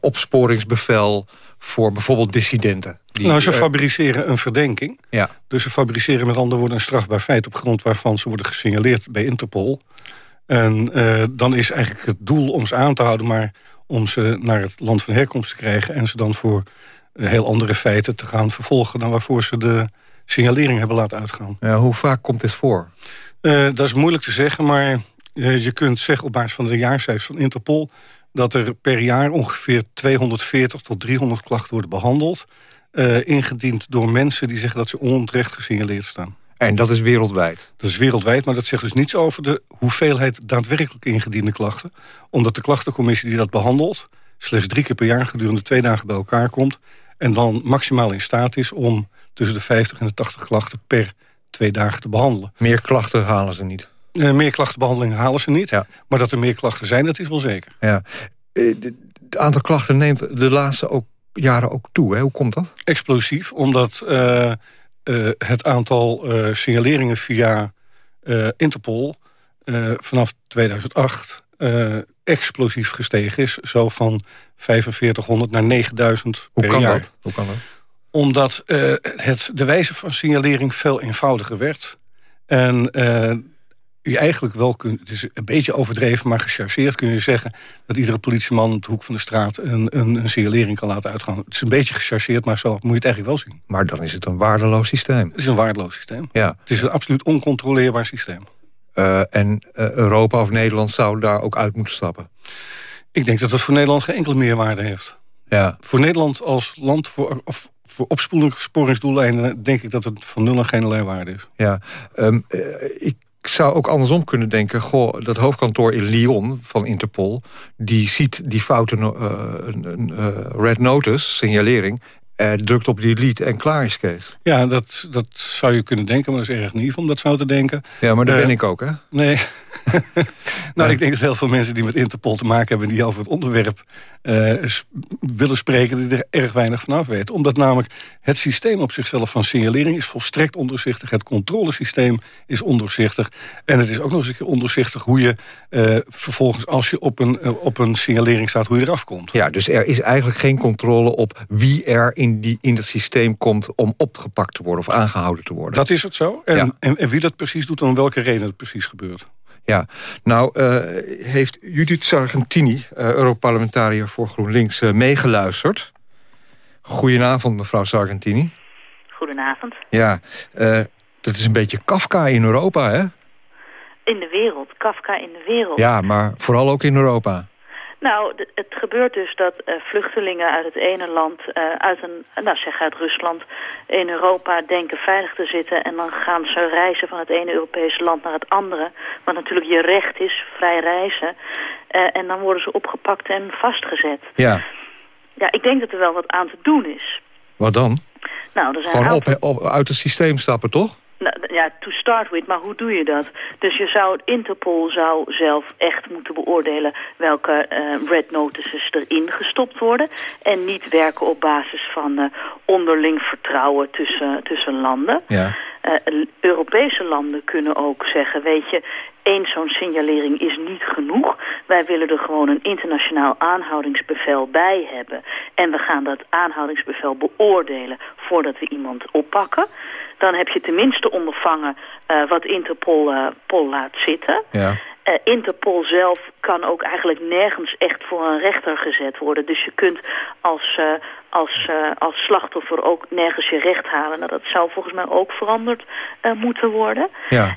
opsporingsbevel voor bijvoorbeeld dissidenten. Die, nou, ze fabriceren een verdenking. Ja. Dus ze fabriceren met andere woorden een strafbaar feit... op grond waarvan ze worden gesignaleerd bij Interpol. En dan is eigenlijk het doel om ze aan te houden... maar om ze naar het land van herkomst te krijgen... en ze dan voor heel andere feiten te gaan vervolgen... dan waarvoor ze de signalering hebben laten uitgaan. Ja, hoe vaak komt dit voor? Uh, dat is moeilijk te zeggen, maar je kunt zeggen... op basis van de jaarcijfers van Interpol dat er per jaar ongeveer 240 tot 300 klachten worden behandeld. Uh, ingediend door mensen die zeggen dat ze onterecht gesignaleerd staan. En dat is wereldwijd? Dat is wereldwijd, maar dat zegt dus niets over de hoeveelheid daadwerkelijk ingediende klachten. Omdat de klachtencommissie die dat behandelt... slechts drie keer per jaar gedurende twee dagen bij elkaar komt... en dan maximaal in staat is om tussen de 50 en de 80 klachten per twee dagen te behandelen. Meer klachten halen ze niet? Uh, meer klachtenbehandeling halen ze niet. Ja. Maar dat er meer klachten zijn, dat is wel zeker. Ja. Het aantal klachten neemt de laatste ook, jaren ook toe. Hè? Hoe komt dat? Explosief, omdat uh, uh, het aantal signaleringen via Interpol... vanaf 2008 explosief gestegen is. Zo van 4500 naar 9000 Hoe per kan jaar. Dat? Hoe kan dat? Omdat het, de wijze van signalering veel eenvoudiger werd... En je eigenlijk wel kunt, het is een beetje overdreven, maar gechargeerd kun je zeggen dat iedere politieman op de hoek van de straat een, een, een signalering kan laten uitgaan. Het is een beetje gechargeerd, maar zo moet je het eigenlijk wel zien. Maar dan is het een waardeloos systeem. Het is een waardeloos systeem. Ja. Het is een absoluut oncontroleerbaar systeem. Uh, en uh, Europa of Nederland zou daar ook uit moeten stappen? Ik denk dat dat voor Nederland geen enkele meerwaarde heeft. Ja. Voor Nederland als land, voor, of voor opsporingsdoeleinden denk ik dat het van nul en geen allerlei waarde is. Ja, um, uh, ik ik zou ook andersom kunnen denken... goh, dat hoofdkantoor in Lyon van Interpol... die ziet die foute uh, uh, red notice, signalering... Uh, drukt op die delete en klaar is Kees. Ja, dat, dat zou je kunnen denken, maar dat is erg nieuw om dat zo te denken. Ja, maar daar ben ik ook, hè? Nee. [laughs] nou, ik denk dat heel veel mensen die met Interpol te maken hebben... die over het onderwerp uh, willen spreken... die er erg weinig van af weten. Omdat namelijk het systeem op zichzelf van signalering... is volstrekt ondoorzichtig. Het controlesysteem is ondoorzichtig. En het is ook nog eens een keer ondoorzichtig... hoe je uh, vervolgens, als je op een, op een signalering staat... hoe je eraf komt. Ja, dus er is eigenlijk geen controle op wie er in, die, in het systeem komt... om opgepakt te worden of aangehouden te worden. Dat is het zo. En, Ja. en, en wie dat precies doet en om welke reden het precies gebeurt. Ja, nou uh, heeft Judith Sargentini, uh, Europarlementariër voor GroenLinks, uh, meegeluisterd. Goedenavond, mevrouw Sargentini. Goedenavond. Ja, dat is een beetje Kafka in Europa, hè? In de wereld, Kafka in de wereld. Ja, maar vooral ook in Europa. Nou, het gebeurt dus dat uh, vluchtelingen uit het ene land, uh, uit een, nou zeg uit Rusland, in Europa denken veilig te zitten. En dan gaan ze reizen van het ene Europese land naar het andere. Wat natuurlijk je recht is, vrij reizen. Uh, en dan worden ze opgepakt en vastgezet. Ja. Ja, ik denk dat er wel wat aan te doen is. Wat dan? Nou, er zijn Gewoon op, op, uit het systeem stappen, toch? Nou, ja, to start with, maar hoe doe je dat? Dus je zou, Interpol zou zelf echt moeten beoordelen welke uh, red notices erin gestopt worden. En niet werken op basis van uh, onderling vertrouwen tussen, tussen landen. Ja. Uh, Europese landen kunnen ook zeggen, weet je, één zo'n signalering is niet genoeg. Wij willen er gewoon een internationaal aanhoudingsbevel bij hebben. En we gaan dat aanhoudingsbevel beoordelen voordat we iemand oppakken. Dan heb je tenminste ondervangen uh, wat Interpol uh, Pol laat zitten. Ja. Uh, Interpol zelf kan ook eigenlijk nergens echt voor een rechter gezet worden. Dus je kunt als, uh, als, uh, als slachtoffer ook nergens je recht halen. Nou, dat zou volgens mij ook veranderd moeten worden. Ja.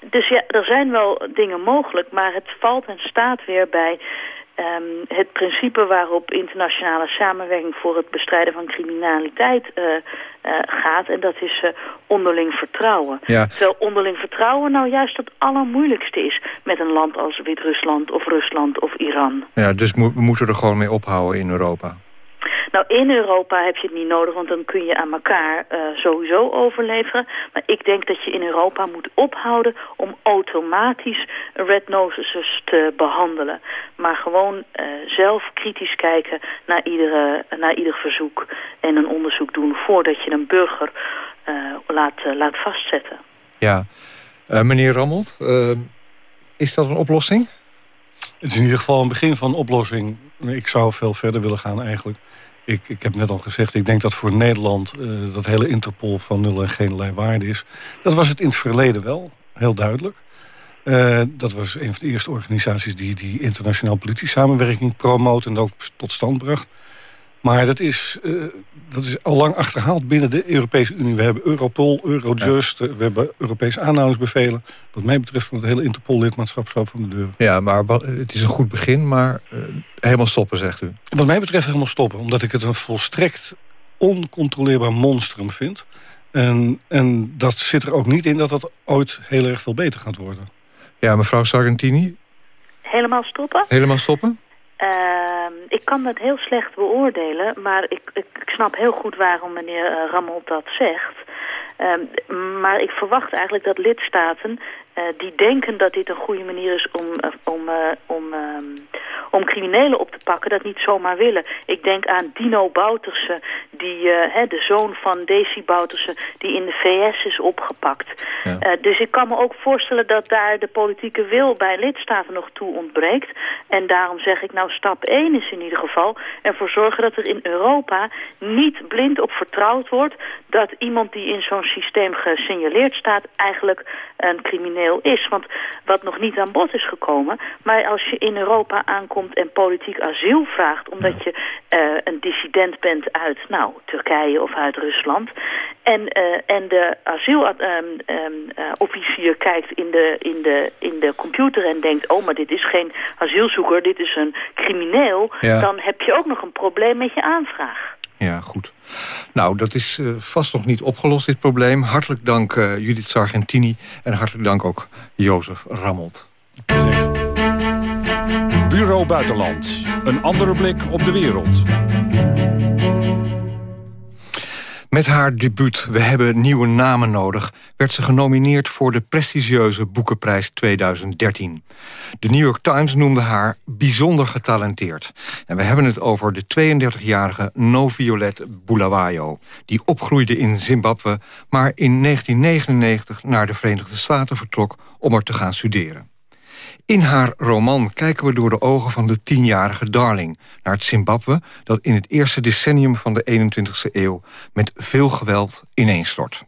Dus ja, er zijn wel dingen mogelijk, maar het valt en staat weer bij um, het principe waarop internationale samenwerking voor het bestrijden van criminaliteit uh, uh, gaat. En dat is uh, onderling vertrouwen. Ja. Terwijl onderling vertrouwen nou juist het allermoeilijkste is met een land als Wit-Rusland of Rusland of Iran. Ja, dus mo we moeten er gewoon mee ophouden in Europa. Nou, in Europa heb je het niet nodig, want dan kun je aan elkaar uh, sowieso overleveren. Maar ik denk dat je in Europa moet ophouden om automatisch red notices te behandelen. Maar gewoon uh, zelf kritisch kijken naar, iedere, naar ieder verzoek en een onderzoek doen voordat je een burger uh, laat, laat vastzetten. Ja, meneer Rammelt, is dat een oplossing? Het is in ieder geval een begin van een oplossing. Ik zou veel verder willen gaan eigenlijk. Ik, ik heb net al gezegd, ik denk dat voor Nederland uh, dat hele Interpol van nul en geen waarde is. Dat was het in het verleden wel, heel duidelijk. Uh, dat was een van de eerste organisaties die, die internationaal politie-samenwerking promoot en ook tot stand bracht. Maar dat is, uh, dat is al lang achterhaald binnen de Europese Unie. We hebben Europol, Eurojust, ja. we hebben Europese aanhoudingsbevelen. Wat mij betreft van het hele Interpol-lidmaatschap zo van de deur. Ja, maar het is een goed begin, maar uh, helemaal stoppen, zegt u? Wat mij betreft helemaal stoppen. Omdat ik het een volstrekt oncontroleerbaar monstrum vind. En, en dat zit er ook niet in dat dat ooit heel erg veel beter gaat worden. Ja, mevrouw Sargentini? Helemaal stoppen? Helemaal stoppen? Uh, ik kan dat heel slecht beoordelen, maar ik, ik, snap heel goed waarom meneer uh, Rammelt dat zegt. Uh, maar ik verwacht eigenlijk dat lidstaten uh, die denken dat dit een goede manier is om, uh, om, om, om criminelen op te pakken, dat niet zomaar willen. Ik denk aan Dino Bouterse, die, hè, de zoon van Desi Bouterse, die in de VS is opgepakt. Ja. dus ik kan me ook voorstellen dat daar de politieke wil bij lidstaten nog toe ontbreekt. En daarom zeg ik nou stap 1 is in ieder geval ervoor zorgen dat er in Europa niet blind op vertrouwd wordt dat iemand die in zo'n systeem gesignaleerd staat eigenlijk een crimineel is. Want wat nog niet aan bod is gekomen... maar als je in Europa aankomt en politiek asiel vraagt... omdat je uh, een dissident bent uit nou, Turkije of uit Rusland... en, uh, en de asielofficier um, um, uh, kijkt in de, in, de, in de computer en denkt... oh, maar dit is geen asielzoeker, dit is een crimineel... Ja. dan heb je ook nog een probleem met je aanvraag. Ja, goed. Nou, dat is uh, vast nog niet opgelost, dit probleem. Hartelijk dank uh, Judith Sargentini en hartelijk dank ook Jozef Rammelt. Bureau Buitenland. Een andere blik op de wereld. Met haar debuut We hebben nieuwe namen nodig... werd ze genomineerd voor de prestigieuze Boekenprijs 2013. De New York Times noemde haar bijzonder getalenteerd. En we hebben het over de 32-jarige Noviolet Bulawayo... die opgroeide in Zimbabwe, maar in 1999 naar de Verenigde Staten vertrok... om er te gaan studeren. In haar roman kijken we door de ogen van de tienjarige Darling... naar het Zimbabwe dat in het eerste decennium van de 21e eeuw... met veel geweld ineenstort.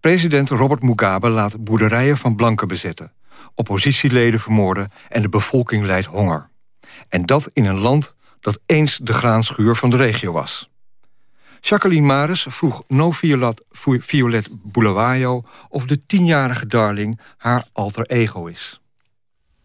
President Robert Mugabe laat boerderijen van blanken bezetten. oppositieleden vermoorden en de bevolking leidt honger. En dat in een land dat eens de graanschuur van de regio was. Jacqueline Maris vroeg No Violet, Violet Bulawayo... of de tienjarige darling haar alter ego is.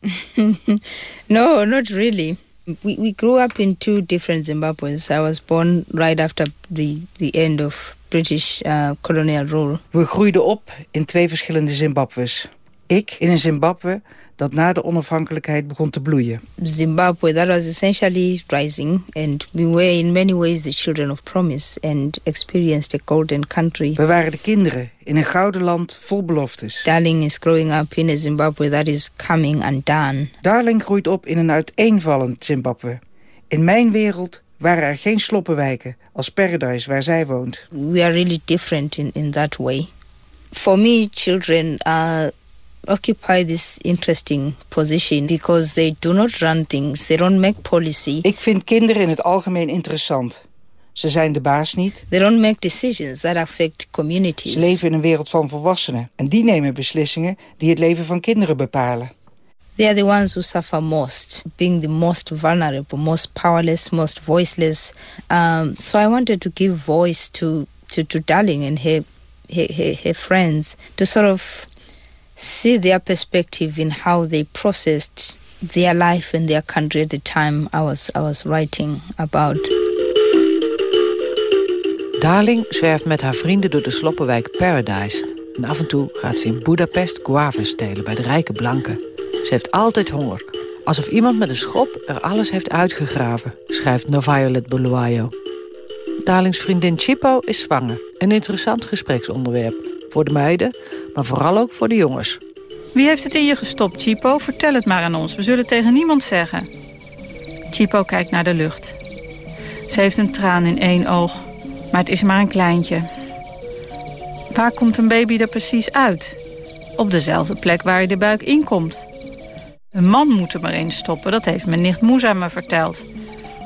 [laughs] no, not really. We, we grew up in two different Zimbabwe's. I was born right after the, the end of British uh, colonial rule. We groeiden op in twee verschillende Zimbabwe's. Ik in een Zimbabwe dat na de onafhankelijkheid begon te bloeien. Zimbabwe, that was essentially rising and we were in many ways the children of promise and experienced a golden country. We waren de kinderen in een gouden land vol beloftes. Darling is growing up in a Zimbabwe that is coming undone. Darling groeit op in een uiteenvallend Zimbabwe. In mijn wereld waren er geen sloppenwijken als Paradise waar zij woont. We are really different in, in that way. For me, children are occupy this interesting position because they do not run things, they don't make policy. Ik vind kinderen in het algemeen interessant. Ze zijn de baas niet. They don't make decisions that affect communities. Ze leven in een wereld van volwassenen en die nemen beslissingen die het leven van kinderen bepalen. They are the ones who suffer most, being the most vulnerable, most powerless, most voiceless. Um, so I wanted to give voice to, to, to Darling and her, her, her, her friends to sort of see their perspective in how they processed their life and their country at the time I was, I was writing about. Darling zwerft met haar vrienden door de sloppenwijk Paradise. En af en toe gaat ze in Budapest guavas stelen bij de rijke blanken. Ze heeft altijd honger. Alsof iemand met een schop er alles heeft uitgegraven, schrijft Noviolet Bulawayo. Darlings vriendin Chipo is zwanger. Een interessant gespreksonderwerp. Voor de meiden, maar vooral ook voor de jongens. Wie heeft het in je gestopt, Chipo? Vertel het maar aan ons. We zullen tegen niemand zeggen. Chipo kijkt naar de lucht. Ze heeft een traan in één oog, maar het is maar een kleintje. Waar komt een baby er precies uit? Op dezelfde plek waar je de buik inkomt. Een man moet er maar in stoppen, dat heeft mijn nicht Moesa me verteld.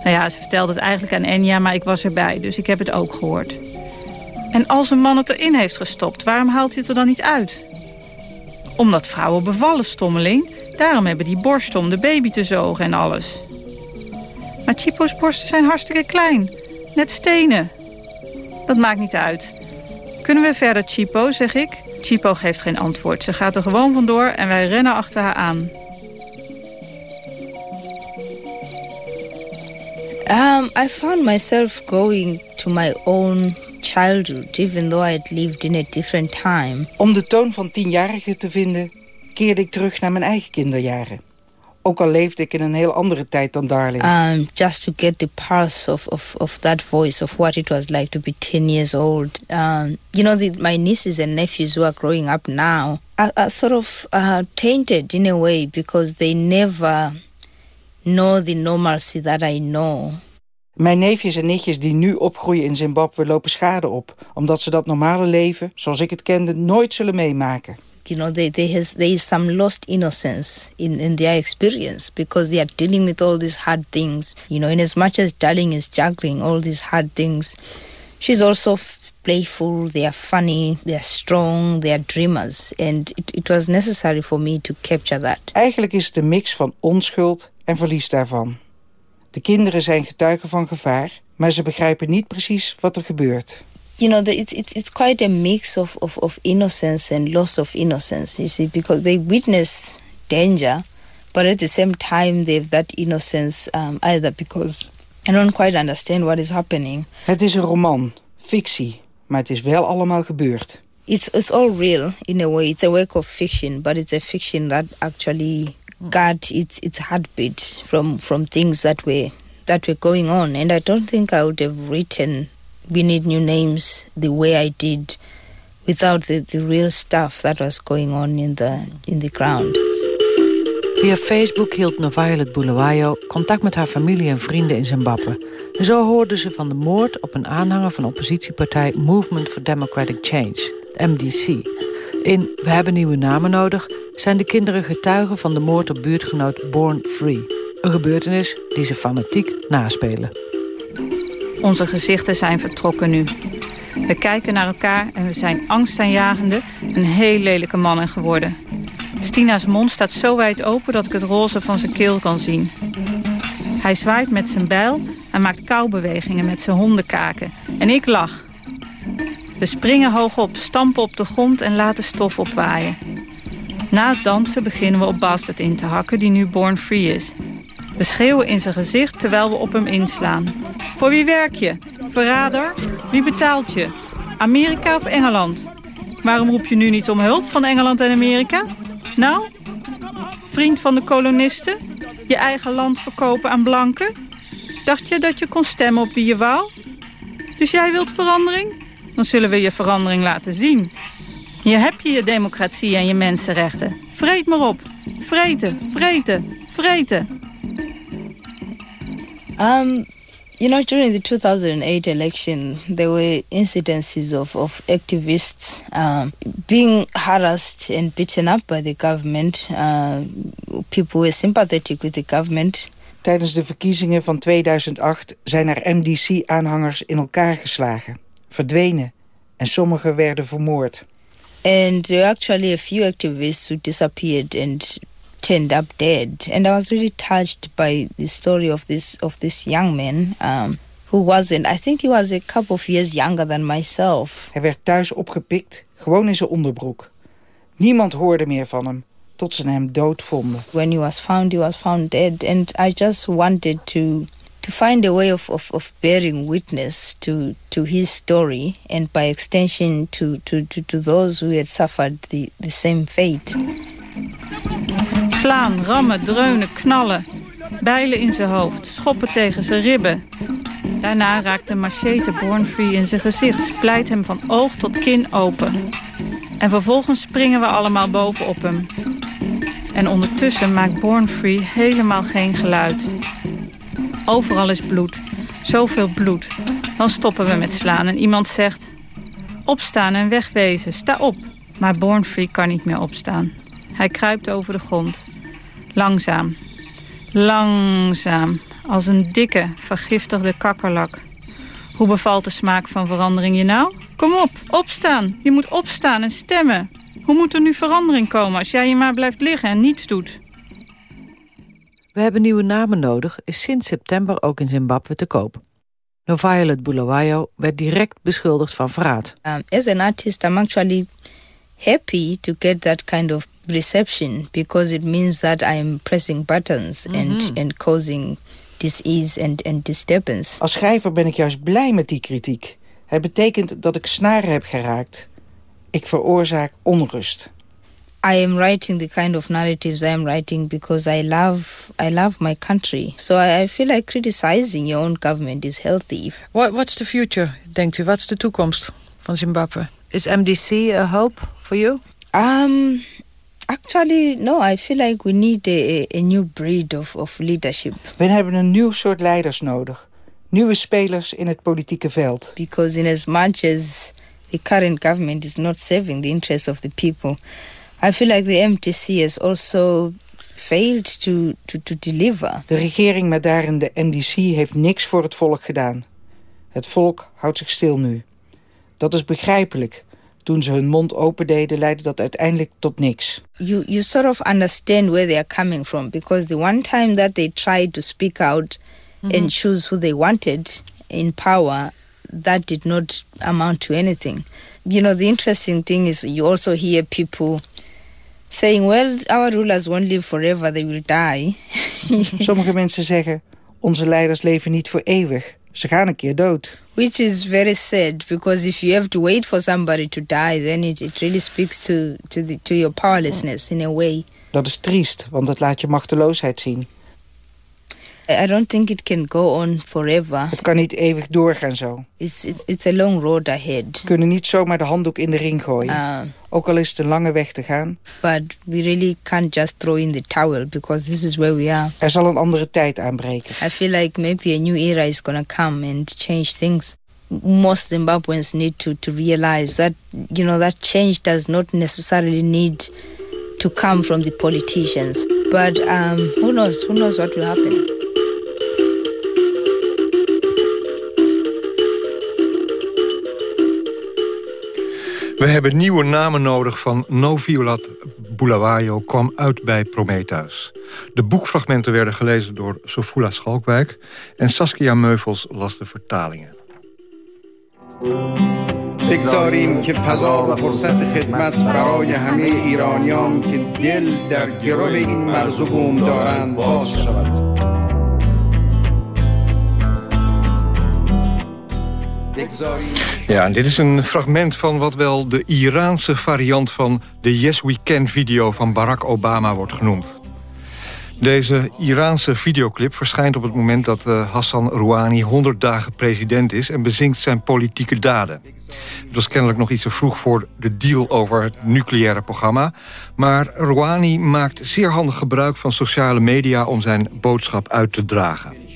Nou ja, ze vertelde het eigenlijk aan Enya, maar ik was erbij, dus ik heb het ook gehoord. En als een man het erin heeft gestopt, waarom haalt hij het er dan niet uit? Omdat vrouwen bevallen, stommeling. Daarom hebben die borsten om de baby te zogen en alles. Maar Chipo's borsten zijn hartstikke klein. Net stenen. Dat maakt niet uit. Kunnen we verder, Chipo, zeg ik. Chipo geeft geen antwoord. Ze gaat er gewoon vandoor en wij rennen achter haar aan. Um, I found myself going to my own childhood, even though I had lived in a different time. Om de toon van tienjarige te vinden, keerde ik terug naar mijn eigen kinderjaren. Ook al leefde ik in een heel andere tijd dan Darling. Um, just to get the pulse of, of, of that voice, of what it was like to be 10 years old. Um, you know, the, my nieces and nephews who are growing up now are, are sort of uh, tainted in a way because they never know the normalcy that I know. Mijn neefjes en nichtjes die nu opgroeien in Zimbabwe lopen schade op... omdat ze dat normale leven, zoals ik het kende, nooit zullen meemaken. You know, they, they has, there is some lost innocence in, in their experience... because they are dealing with all these hard things. You know, in as much as Darling is juggling all these hard things... she's also playful, they are funny, they are strong, they are dreamers. And it, it was necessary for me to capture that. Eigenlijk is het een mix van onschuld en verlies daarvan. De kinderen zijn getuigen van gevaar, maar ze begrijpen niet precies wat er gebeurt. You know, it's, it's, it's quite a mix of, of, of innocence and loss of innocence, you see, because they witness danger, but at the same time they have that innocence um, either because I don't quite understand what is happening. Het is een roman, fictie, maar het is wel allemaal gebeurd. It's, it's all real in a way. It's a work of fiction, but it's a fiction that actually got its its heartbeat from from things that were that were going on and i don't think i would have written we need new names the way i did without the, the real stuff that was going on in the in the ground Via Facebook hield Noviolet Bulawayo contact met haar familie en vrienden in Zimbabwe. Zo hoorden ze van de moord op een aanhanger van oppositiepartij Movement for Democratic Change, MDC. In We hebben nieuwe namen nodig zijn de kinderen getuigen van de moord op buurtgenoot Born Free. Een gebeurtenis die ze fanatiek naspelen. Onze gezichten zijn vertrokken nu. We kijken naar elkaar en we zijn angstaanjagende een heel lelijke mannen geworden. Stina's mond staat zo wijd open dat ik het roze van zijn keel kan zien. Hij zwaait met zijn bijl en maakt kauwbewegingen met zijn hondenkaken. En ik lach. We springen hoog op, stampen op de grond en laten stof opwaaien. Na het dansen beginnen we op Bastard in te hakken, die nu Born Free is. We schreeuwen in zijn gezicht terwijl we op hem inslaan. Voor wie werk je? Verrader? Wie betaalt je? Amerika of Engeland? Waarom roep je nu niet om hulp van Engeland en Amerika? Nou? Vriend van de kolonisten? Je eigen land verkopen aan blanken? Dacht je dat je kon stemmen op wie je wou? Dus jij wilt verandering? Dan zullen we je verandering laten zien. Hier heb je je democratie en je mensenrechten. Vreet maar op. Vreten, vreten, vreten. Um, you know, during the 2008 election, there were incidences of, of activists um, being harassed and beaten up by the government. Uh, people were sympathetic with the government. Tijdens de verkiezingen van 2008 zijn er MDC-aanhangers in elkaar geslagen, verdwenen en sommigen werden vermoord. And there were actually a few activists who disappeared and turned up dead. And I was really touched by the story of this of this young man um, who wasn't. I think he was a couple of years younger than myself. Hij werd thuis opgepikt, gewoon in zijn onderbroek. Niemand hoorde meer van hem tot ze hem dood vonden. When he was found, he was found dead. And I just wanted to to find a way of, of, of bearing witness to, to his story and by extension to, to, to, to those who had suffered the, the same fate. Slaan, rammen, dreunen, knallen. Bijlen in zijn hoofd, schoppen tegen zijn ribben. Daarna raakt de machete Bornfree in zijn gezicht, splijt hem van oog tot kin open. En vervolgens springen we allemaal bovenop hem. En ondertussen maakt Bornfree helemaal geen geluid. Overal is bloed. Zoveel bloed. Dan stoppen we met slaan en iemand zegt... Opstaan en wegwezen, sta op. Maar Bornfree kan niet meer opstaan. Hij kruipt over de grond. Langzaam. Langzaam. Als een dikke, vergiftigde kakkerlak. Hoe bevalt de smaak van verandering je nou? Kom op, opstaan. Je moet opstaan en stemmen. Hoe moet er nu verandering komen als jij je maar blijft liggen en niets doet? We hebben nieuwe namen nodig is sinds september ook in Zimbabwe te koop. Noviolet Bulawayo werd direct beschuldigd van verraad. Um, as an artist, I'm actually happy to get that kind of reception because it means that I'm pressing buttons mm -hmm. and, and causing disease and, and disturbance. Als schrijver ben ik juist blij met die kritiek. Het betekent dat ik snaren heb geraakt. Ik veroorzaak onrust. I am writing the kind of narratives I am writing because I love I love my country. So I, I feel like criticizing your own government is healthy. What, what's the future, denkt u? Wat is de toekomst van Zimbabwe? Is MDC a hope for you? Um, actually, no. I feel like we need a, a new breed of, of leadership. We hebben een nieuw soort leiders nodig. Nieuwe spelers in het politieke veld. Because in as much as the current government is not serving the interests of the people... I feel like the MTC has also failed to, to, to deliver. De regering met daarin de MDC heeft niks voor het volk gedaan. Het volk houdt zich stil nu. Dat is begrijpelijk. Toen ze hun mond open deden, leidde dat uiteindelijk tot niks. You, you sort of understand where they are coming from. Because the one time that they tried to speak out mm -hmm. and choose who they wanted in power, that did not amount to anything. You know, the interesting thing is you also hear people saying, well, our rulers won't live forever, they will die. [laughs] Sommige mensen zeggen, onze leiders leven niet voor eeuwig. Ze gaan een keer dood. Which is very sad, because if you have to wait for somebody to die, then it, it really speaks to, to, the, to your powerlessness in a way. Dat is triest, want het laat je machteloosheid zien. I don't think it can go on forever. Het kan niet eeuwig doorgaan zo. It's, it's, it's a long road ahead. We kunnen niet zomaar de handdoek in de ring gooien. Uh, Ook al is het een lange weg te gaan. But we really can't just throw in the towel because this is where we are. Er zal een andere tijd aanbreken. I feel like maybe a new era is gonna come and change things. Most Zimbabweans need to, to realize that, you know, that change does not necessarily need to come from the politicians. But um, who knows? Who knows what will happen? We hebben nieuwe namen nodig van No Violat Bulawayo kwam uit bij Prometheus. De boekfragmenten werden gelezen door Sofula Schalkwijk... en Saskia Meuvels las de vertalingen. بگذاریم که فضا و فرصت خدمت برای همه ایرانیانی که دل در گرو این مرز و بوم دارند باز شود Ja, en dit is een fragment van wat wel de Iraanse variant van de Yes We Can video van Barack Obama wordt genoemd. Deze Iraanse videoclip verschijnt op het moment dat uh, Hassan Rouhani 100 dagen president is en bezinkt zijn politieke daden. Het was kennelijk nog iets te vroeg voor de deal over het nucleaire programma. Maar Rouhani maakt zeer handig gebruik van sociale media om zijn boodschap uit te dragen.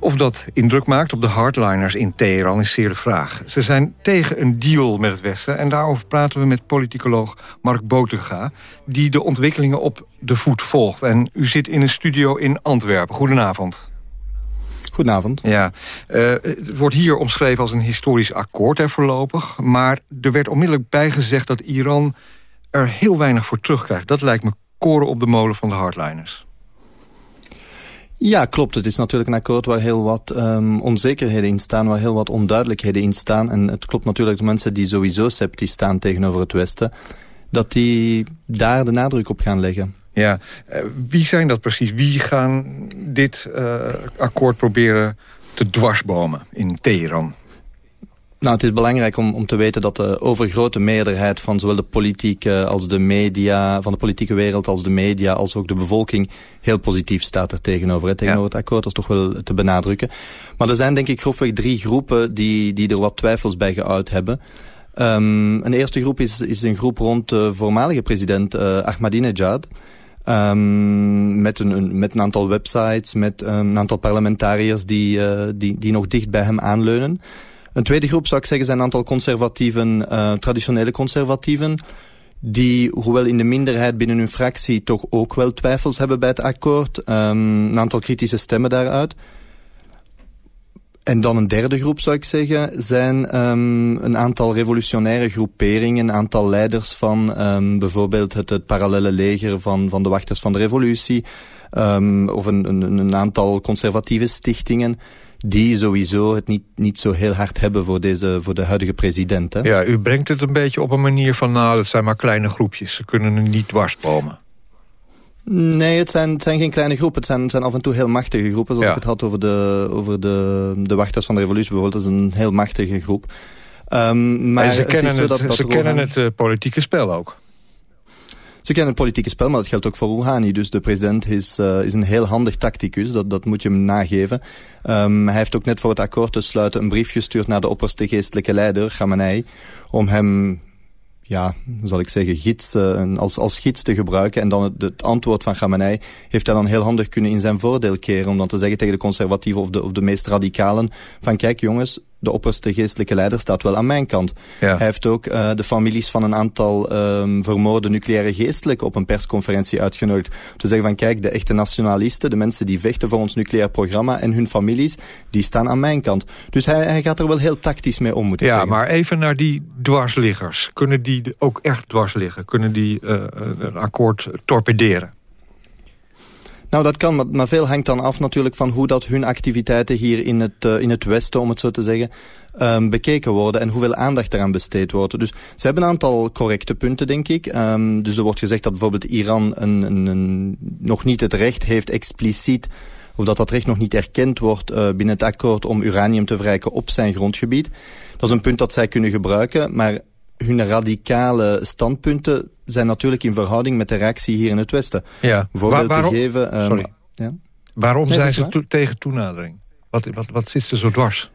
Of dat indruk maakt op de hardliners in Teheran is zeer de vraag. Ze zijn tegen een deal met het Westen... en daarover praten we met politicoloog Mark Botenga... die de ontwikkelingen op de voet volgt. En u zit in een studio in Antwerpen. Goedenavond. Goedenavond. Ja, uh, het wordt hier omschreven als een historisch akkoord hè, voorlopig. Maar er werd onmiddellijk bijgezegd dat Iran er heel weinig voor terugkrijgt. Dat lijkt me koren op de molen van de hardliners. Ja, klopt. Het is natuurlijk een akkoord waar heel wat um, onzekerheden in staan, waar heel wat onduidelijkheden in staan. En het klopt natuurlijk dat mensen die sowieso sceptisch staan tegenover het Westen, dat die daar de nadruk op gaan leggen. Ja, uh, wie zijn dat precies? Wie gaan dit uh, akkoord proberen te dwarsbomen in Teheran? Nou, het is belangrijk om, om te weten dat de overgrote meerderheid van zowel de politiek als de media, van de politieke wereld als de media, als ook de bevolking, heel positief staat er tegenover. Hè, tegenover ja. het akkoord, dat is toch wel te benadrukken. Maar er zijn denk ik grofweg drie groepen die, die er wat twijfels bij geuit hebben. Um, een eerste groep is, is een groep rond de voormalige president uh, Ahmadinejad. Um, met, een, een, met een aantal websites, met um, een aantal parlementariërs die, uh, die, die nog dicht bij hem aanleunen. Een tweede groep zou ik zeggen zijn een aantal conservatieven, uh, traditionele conservatieven, die, hoewel in de minderheid binnen hun fractie, toch ook wel twijfels hebben bij het akkoord. Um, een aantal kritische stemmen daaruit. En dan een derde groep, zou ik zeggen, zijn um, een aantal revolutionaire groeperingen, een aantal leiders van um, bijvoorbeeld het, het parallele leger van, van de wachters van de revolutie, of een, een aantal conservatieve stichtingen die sowieso het niet, niet zo heel hard hebben voor, deze, voor de huidige president. Hè? Ja, u brengt het een beetje op een manier van... nou, dat zijn maar kleine groepjes, ze kunnen er niet dwarsbomen. Nee, het zijn, het zijn geen kleine groepen. Het zijn, het zijn af en toe heel machtige groepen. Zoals ja. ik het had over de, over de, de wachters van de revolutie bijvoorbeeld. Dat is een heel machtige groep. Um, maar en ze kennen het, het, dat, dat ze kennen het uh, politieke spel ook. Ze kennen het politieke spel, maar dat geldt ook voor Rouhani. Dus de president is, uh, is een heel handig tacticus, dat, dat moet je hem nageven. Um, hij heeft ook net voor het akkoord te sluiten een brief gestuurd naar de opperste geestelijke leider, Khamenei, om hem ja, zal ik zeggen, gids, als, als gids te gebruiken. En dan het, het antwoord van Khamenei heeft hij dan heel handig kunnen in zijn voordeel keren. Om dan te zeggen tegen de conservatieven of de, of de meest radicalen van kijk jongens, de opperste geestelijke leider staat wel aan mijn kant. Ja. Hij heeft ook uh, de families van een aantal um, vermoorde nucleaire geestelijken op een persconferentie uitgenodigd. Om te zeggen van kijk, de echte nationalisten, de mensen die vechten voor ons nucleair programma en hun families, die staan aan mijn kant. Dus hij, hij gaat er wel heel tactisch mee om moeten ja, zeggen. maar even naar die dwarsliggers. Kunnen die ook echt dwars liggen? Kunnen die uh, een akkoord torpederen? Nou, dat kan, maar, veel hangt dan af natuurlijk van hoe dat hun activiteiten hier in het, uh, in het Westen, om het zo te zeggen, um, bekeken worden en hoeveel aandacht eraan besteed wordt. Dus ze hebben een aantal correcte punten, denk ik. Um, dus er wordt gezegd dat bijvoorbeeld Iran een, een, een, nog niet het recht heeft expliciet of dat dat recht nog niet erkend wordt uh, binnen het akkoord om uranium te verrijken op zijn grondgebied. Dat is een punt dat zij kunnen gebruiken, maar hun radicale standpunten zijn natuurlijk in verhouding met de reactie hier in het Westen. Ja. Voorbeeld Waar, waarom, te geven... Um, sorry. Ja? Waarom Nee, zijn ze to tegen toenadering? Wat, wat, wat zit er zo dwars?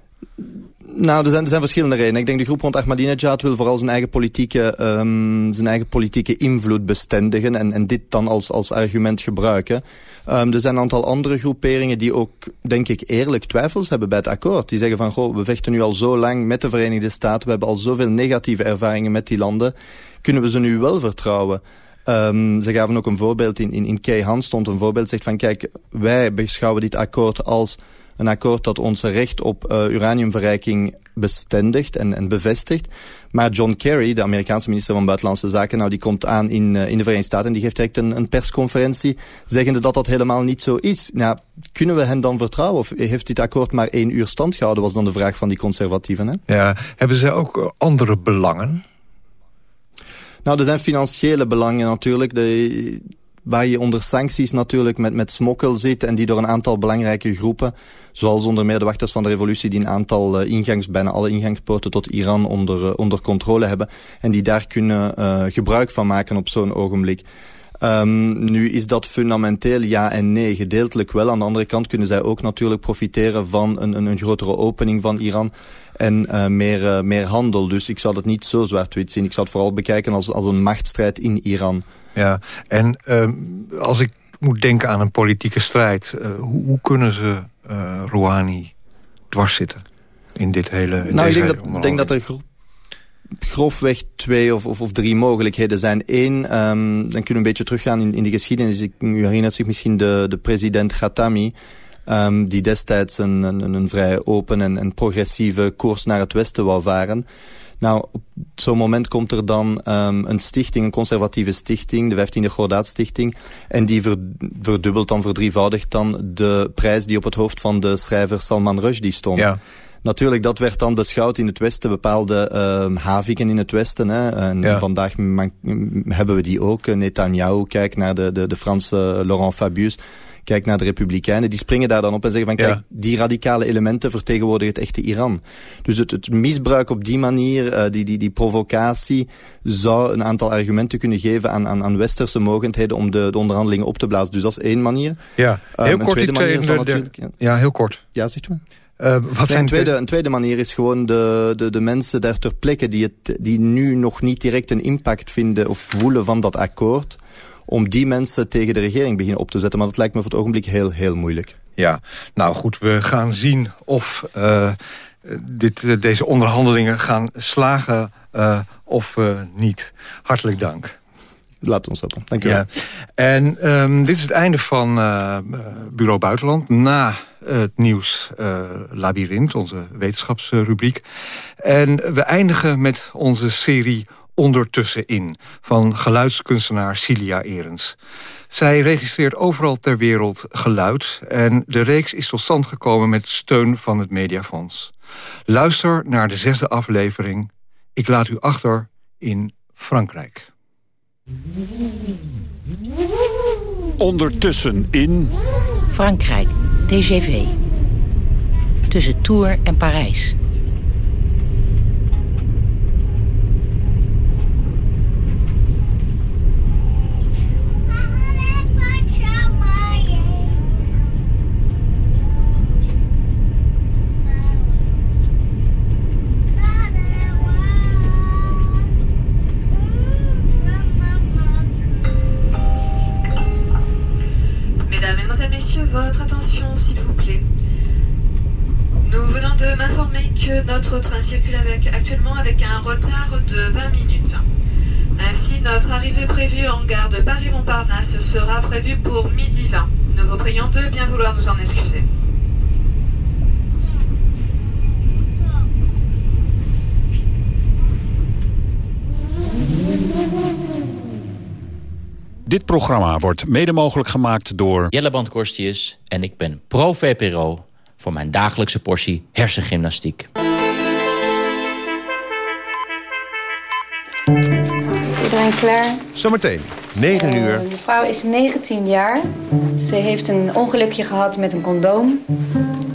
Nou, er zijn, er zijn verschillende redenen. Ik denk de groep rond Ahmadinejad wil vooral zijn eigen politieke, um, zijn eigen politieke invloed bestendigen en, en dit dan als, als argument gebruiken. Um, er zijn een aantal andere groeperingen die ook, denk ik, eerlijk twijfels hebben bij het akkoord. Die zeggen van, goh, we vechten nu al zo lang met de Verenigde Staten, we hebben al zoveel negatieve ervaringen met die landen, kunnen we ze nu wel vertrouwen? Um, ze gaven ook een voorbeeld, in, in, in Key Hans stond een voorbeeld, zegt van kijk, wij beschouwen dit akkoord als een akkoord dat ons recht op uh, uraniumverrijking bestendigd en, en bevestigd. Maar John Kerry, de Amerikaanse minister van Buitenlandse Zaken, nou, die komt aan in, in de Verenigde Staten en die geeft direct een, een persconferentie zeggende dat dat helemaal niet zo is. Nou, kunnen we hen dan vertrouwen? Of heeft dit akkoord maar één uur stand gehouden, was dan de vraag van die conservatieven. Hè? Ja, hebben zij ook andere belangen? Nou, er zijn financiële belangen natuurlijk. De, waar je onder sancties natuurlijk met, met smokkel zit... en die door een aantal belangrijke groepen... zoals onder meer de wachters van de revolutie... die een aantal uh, ingangs, bijna alle ingangspoorten tot Iran onder, uh, onder controle hebben... en die daar kunnen uh, gebruik van maken op zo'n ogenblik. Um, nu is dat fundamenteel ja en nee. Gedeeltelijk wel. Aan de andere kant kunnen zij ook natuurlijk profiteren van een, een, een grotere opening van Iran en meer, meer handel. Dus ik zou dat niet zo zwart-wit zien. Ik zou het vooral bekijken als, als een machtsstrijd in Iran. Ja, en uh, als ik moet denken aan een politieke strijd... hoe, hoe, kunnen ze Rouhani dwars zitten in dit hele... In nou, ik denk dat, denk dat er grofweg twee of, of, of, drie mogelijkheden zijn. Eén, um, dan kunnen we een beetje teruggaan in, in de geschiedenis. Ik, u herinnert zich misschien de, de president Ghatami... Um, die destijds een, een, een vrij open en, en, progressieve koers naar het westen wou varen. Nou, op zo'n moment komt er dan um, een stichting, een conservatieve stichting, de 15e Gordaat Stichting. En die verdubbelt dan, verdrievoudigt dan de prijs die op het hoofd van de schrijver Salman Rushdie stond. Ja. Natuurlijk, dat werd dan beschouwd in het Westen, bepaalde uh, haviken in het Westen. Hè. En ja. vandaag hebben we die ook. Netanyahu, kijk naar de, de, de Franse Laurent Fabius. Kijk naar de Republikeinen. Die springen daar dan op en zeggen van, kijk, die radicale elementen vertegenwoordigen het echte Iran. Dus het, het misbruik op die manier, uh, die, die, die provocatie, zou een aantal argumenten kunnen geven aan, aan, aan westerse mogendheden om de, de onderhandelingen op te blazen. Dus dat is één manier. Ja, heel um, kort. Manier de, natuurlijk... Ja. ja, heel kort. Ja, zegt u uh, wat een, tweede, een tweede manier is gewoon de, de, de mensen daar ter plekke die, het, die nu nog niet direct een impact vinden of voelen van dat akkoord om die mensen tegen de regering beginnen op te zetten. Maar dat lijkt me voor het ogenblik heel, heel moeilijk. Ja, nou goed, we gaan zien of uh, dit, deze onderhandelingen gaan slagen uh, of uh, niet. Hartelijk dank. Laat ons hopen. Dank je wel. Ja. En um, dit is het einde van Bureau Buitenland. Na het nieuws Labyrinth, onze wetenschapsrubriek. En we eindigen met onze serie ondertussenin van geluidskunstenaar Cilia Erens. Zij registreert overal ter wereld geluid... en de reeks is tot stand gekomen met steun van het Mediafonds. Luister naar de zesde aflevering. Ik laat u achter in Frankrijk. Ondertussen in... Frankrijk, TGV. Tussen Tours en Parijs. Votre attention, s'il vous plaît. Nous venons de m'informer que notre train circule avec, actuellement avec un retard de 20 minutes. Ainsi, notre arrivée prévue en gare de Paris-Montparnasse sera prévue pour midi 20. Nous vous prions de bien vouloir nous en excuser. Dit programma wordt mede mogelijk gemaakt door... Jelle Bandkorstius en ik ben pro-VPRO... voor mijn dagelijkse portie hersengymnastiek. Is iedereen klaar? Zometeen, 9 uur. Uh, de vrouw is 19 jaar. Ze heeft een ongelukje gehad met een condoom.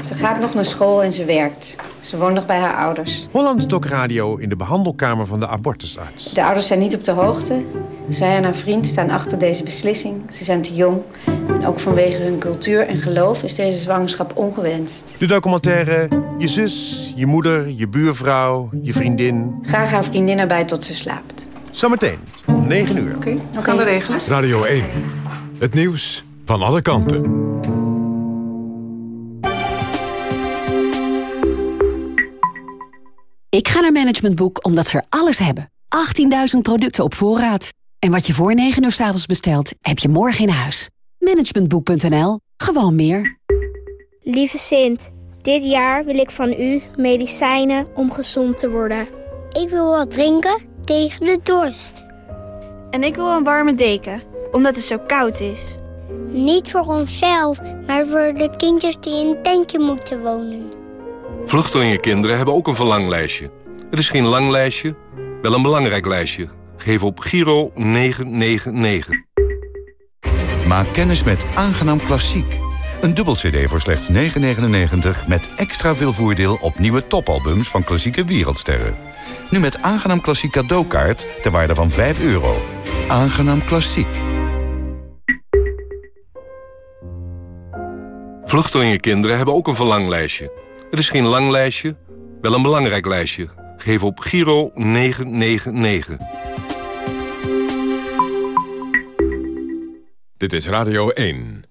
Ze gaat nog naar school en ze werkt. Ze woont nog bij haar ouders. Holland Doc Radio in de behandelkamer van de abortusarts. De ouders zijn niet op de hoogte. Zij en haar vriend staan achter deze beslissing. Ze zijn te jong. En ook vanwege hun cultuur en geloof is deze zwangerschap ongewenst. De documentaire Je zus, je moeder, je buurvrouw, je vriendin. Graag haar vriendin erbij tot ze slaapt. Zometeen, om 9 uur. Oké, okay, dan gaan we regelen. Radio 1. Het nieuws van alle kanten. Ik ga naar Management Boek omdat ze er alles hebben. 18.000 producten op voorraad. En wat je voor 9 uur s avonds bestelt, heb je morgen in huis. Managementboek.nl. Gewoon meer. Lieve Sint, Dit jaar wil ik van u medicijnen om gezond te worden. Ik wil wat drinken tegen de dorst. En ik wil een warme deken, omdat het zo koud is. Niet voor onszelf, maar voor de kindjes die in een tentje moeten wonen. Vluchtelingenkinderen hebben ook een verlanglijstje. Het is geen lang lijstje, wel een belangrijk lijstje. Geef op Giro 999. Maak kennis met Aangenaam Klassiek. Een dubbel cd voor slechts 9,99 met extra veel voordeel op nieuwe topalbums van klassieke wereldsterren. Nu met Aangenaam Klassiek cadeaukaart ter waarde van 5 euro. Aangenaam Klassiek. Vluchtelingenkinderen hebben ook een verlanglijstje. Het is geen lang lijstje, wel een belangrijk lijstje. Geef op Giro 999. Dit is Radio 1.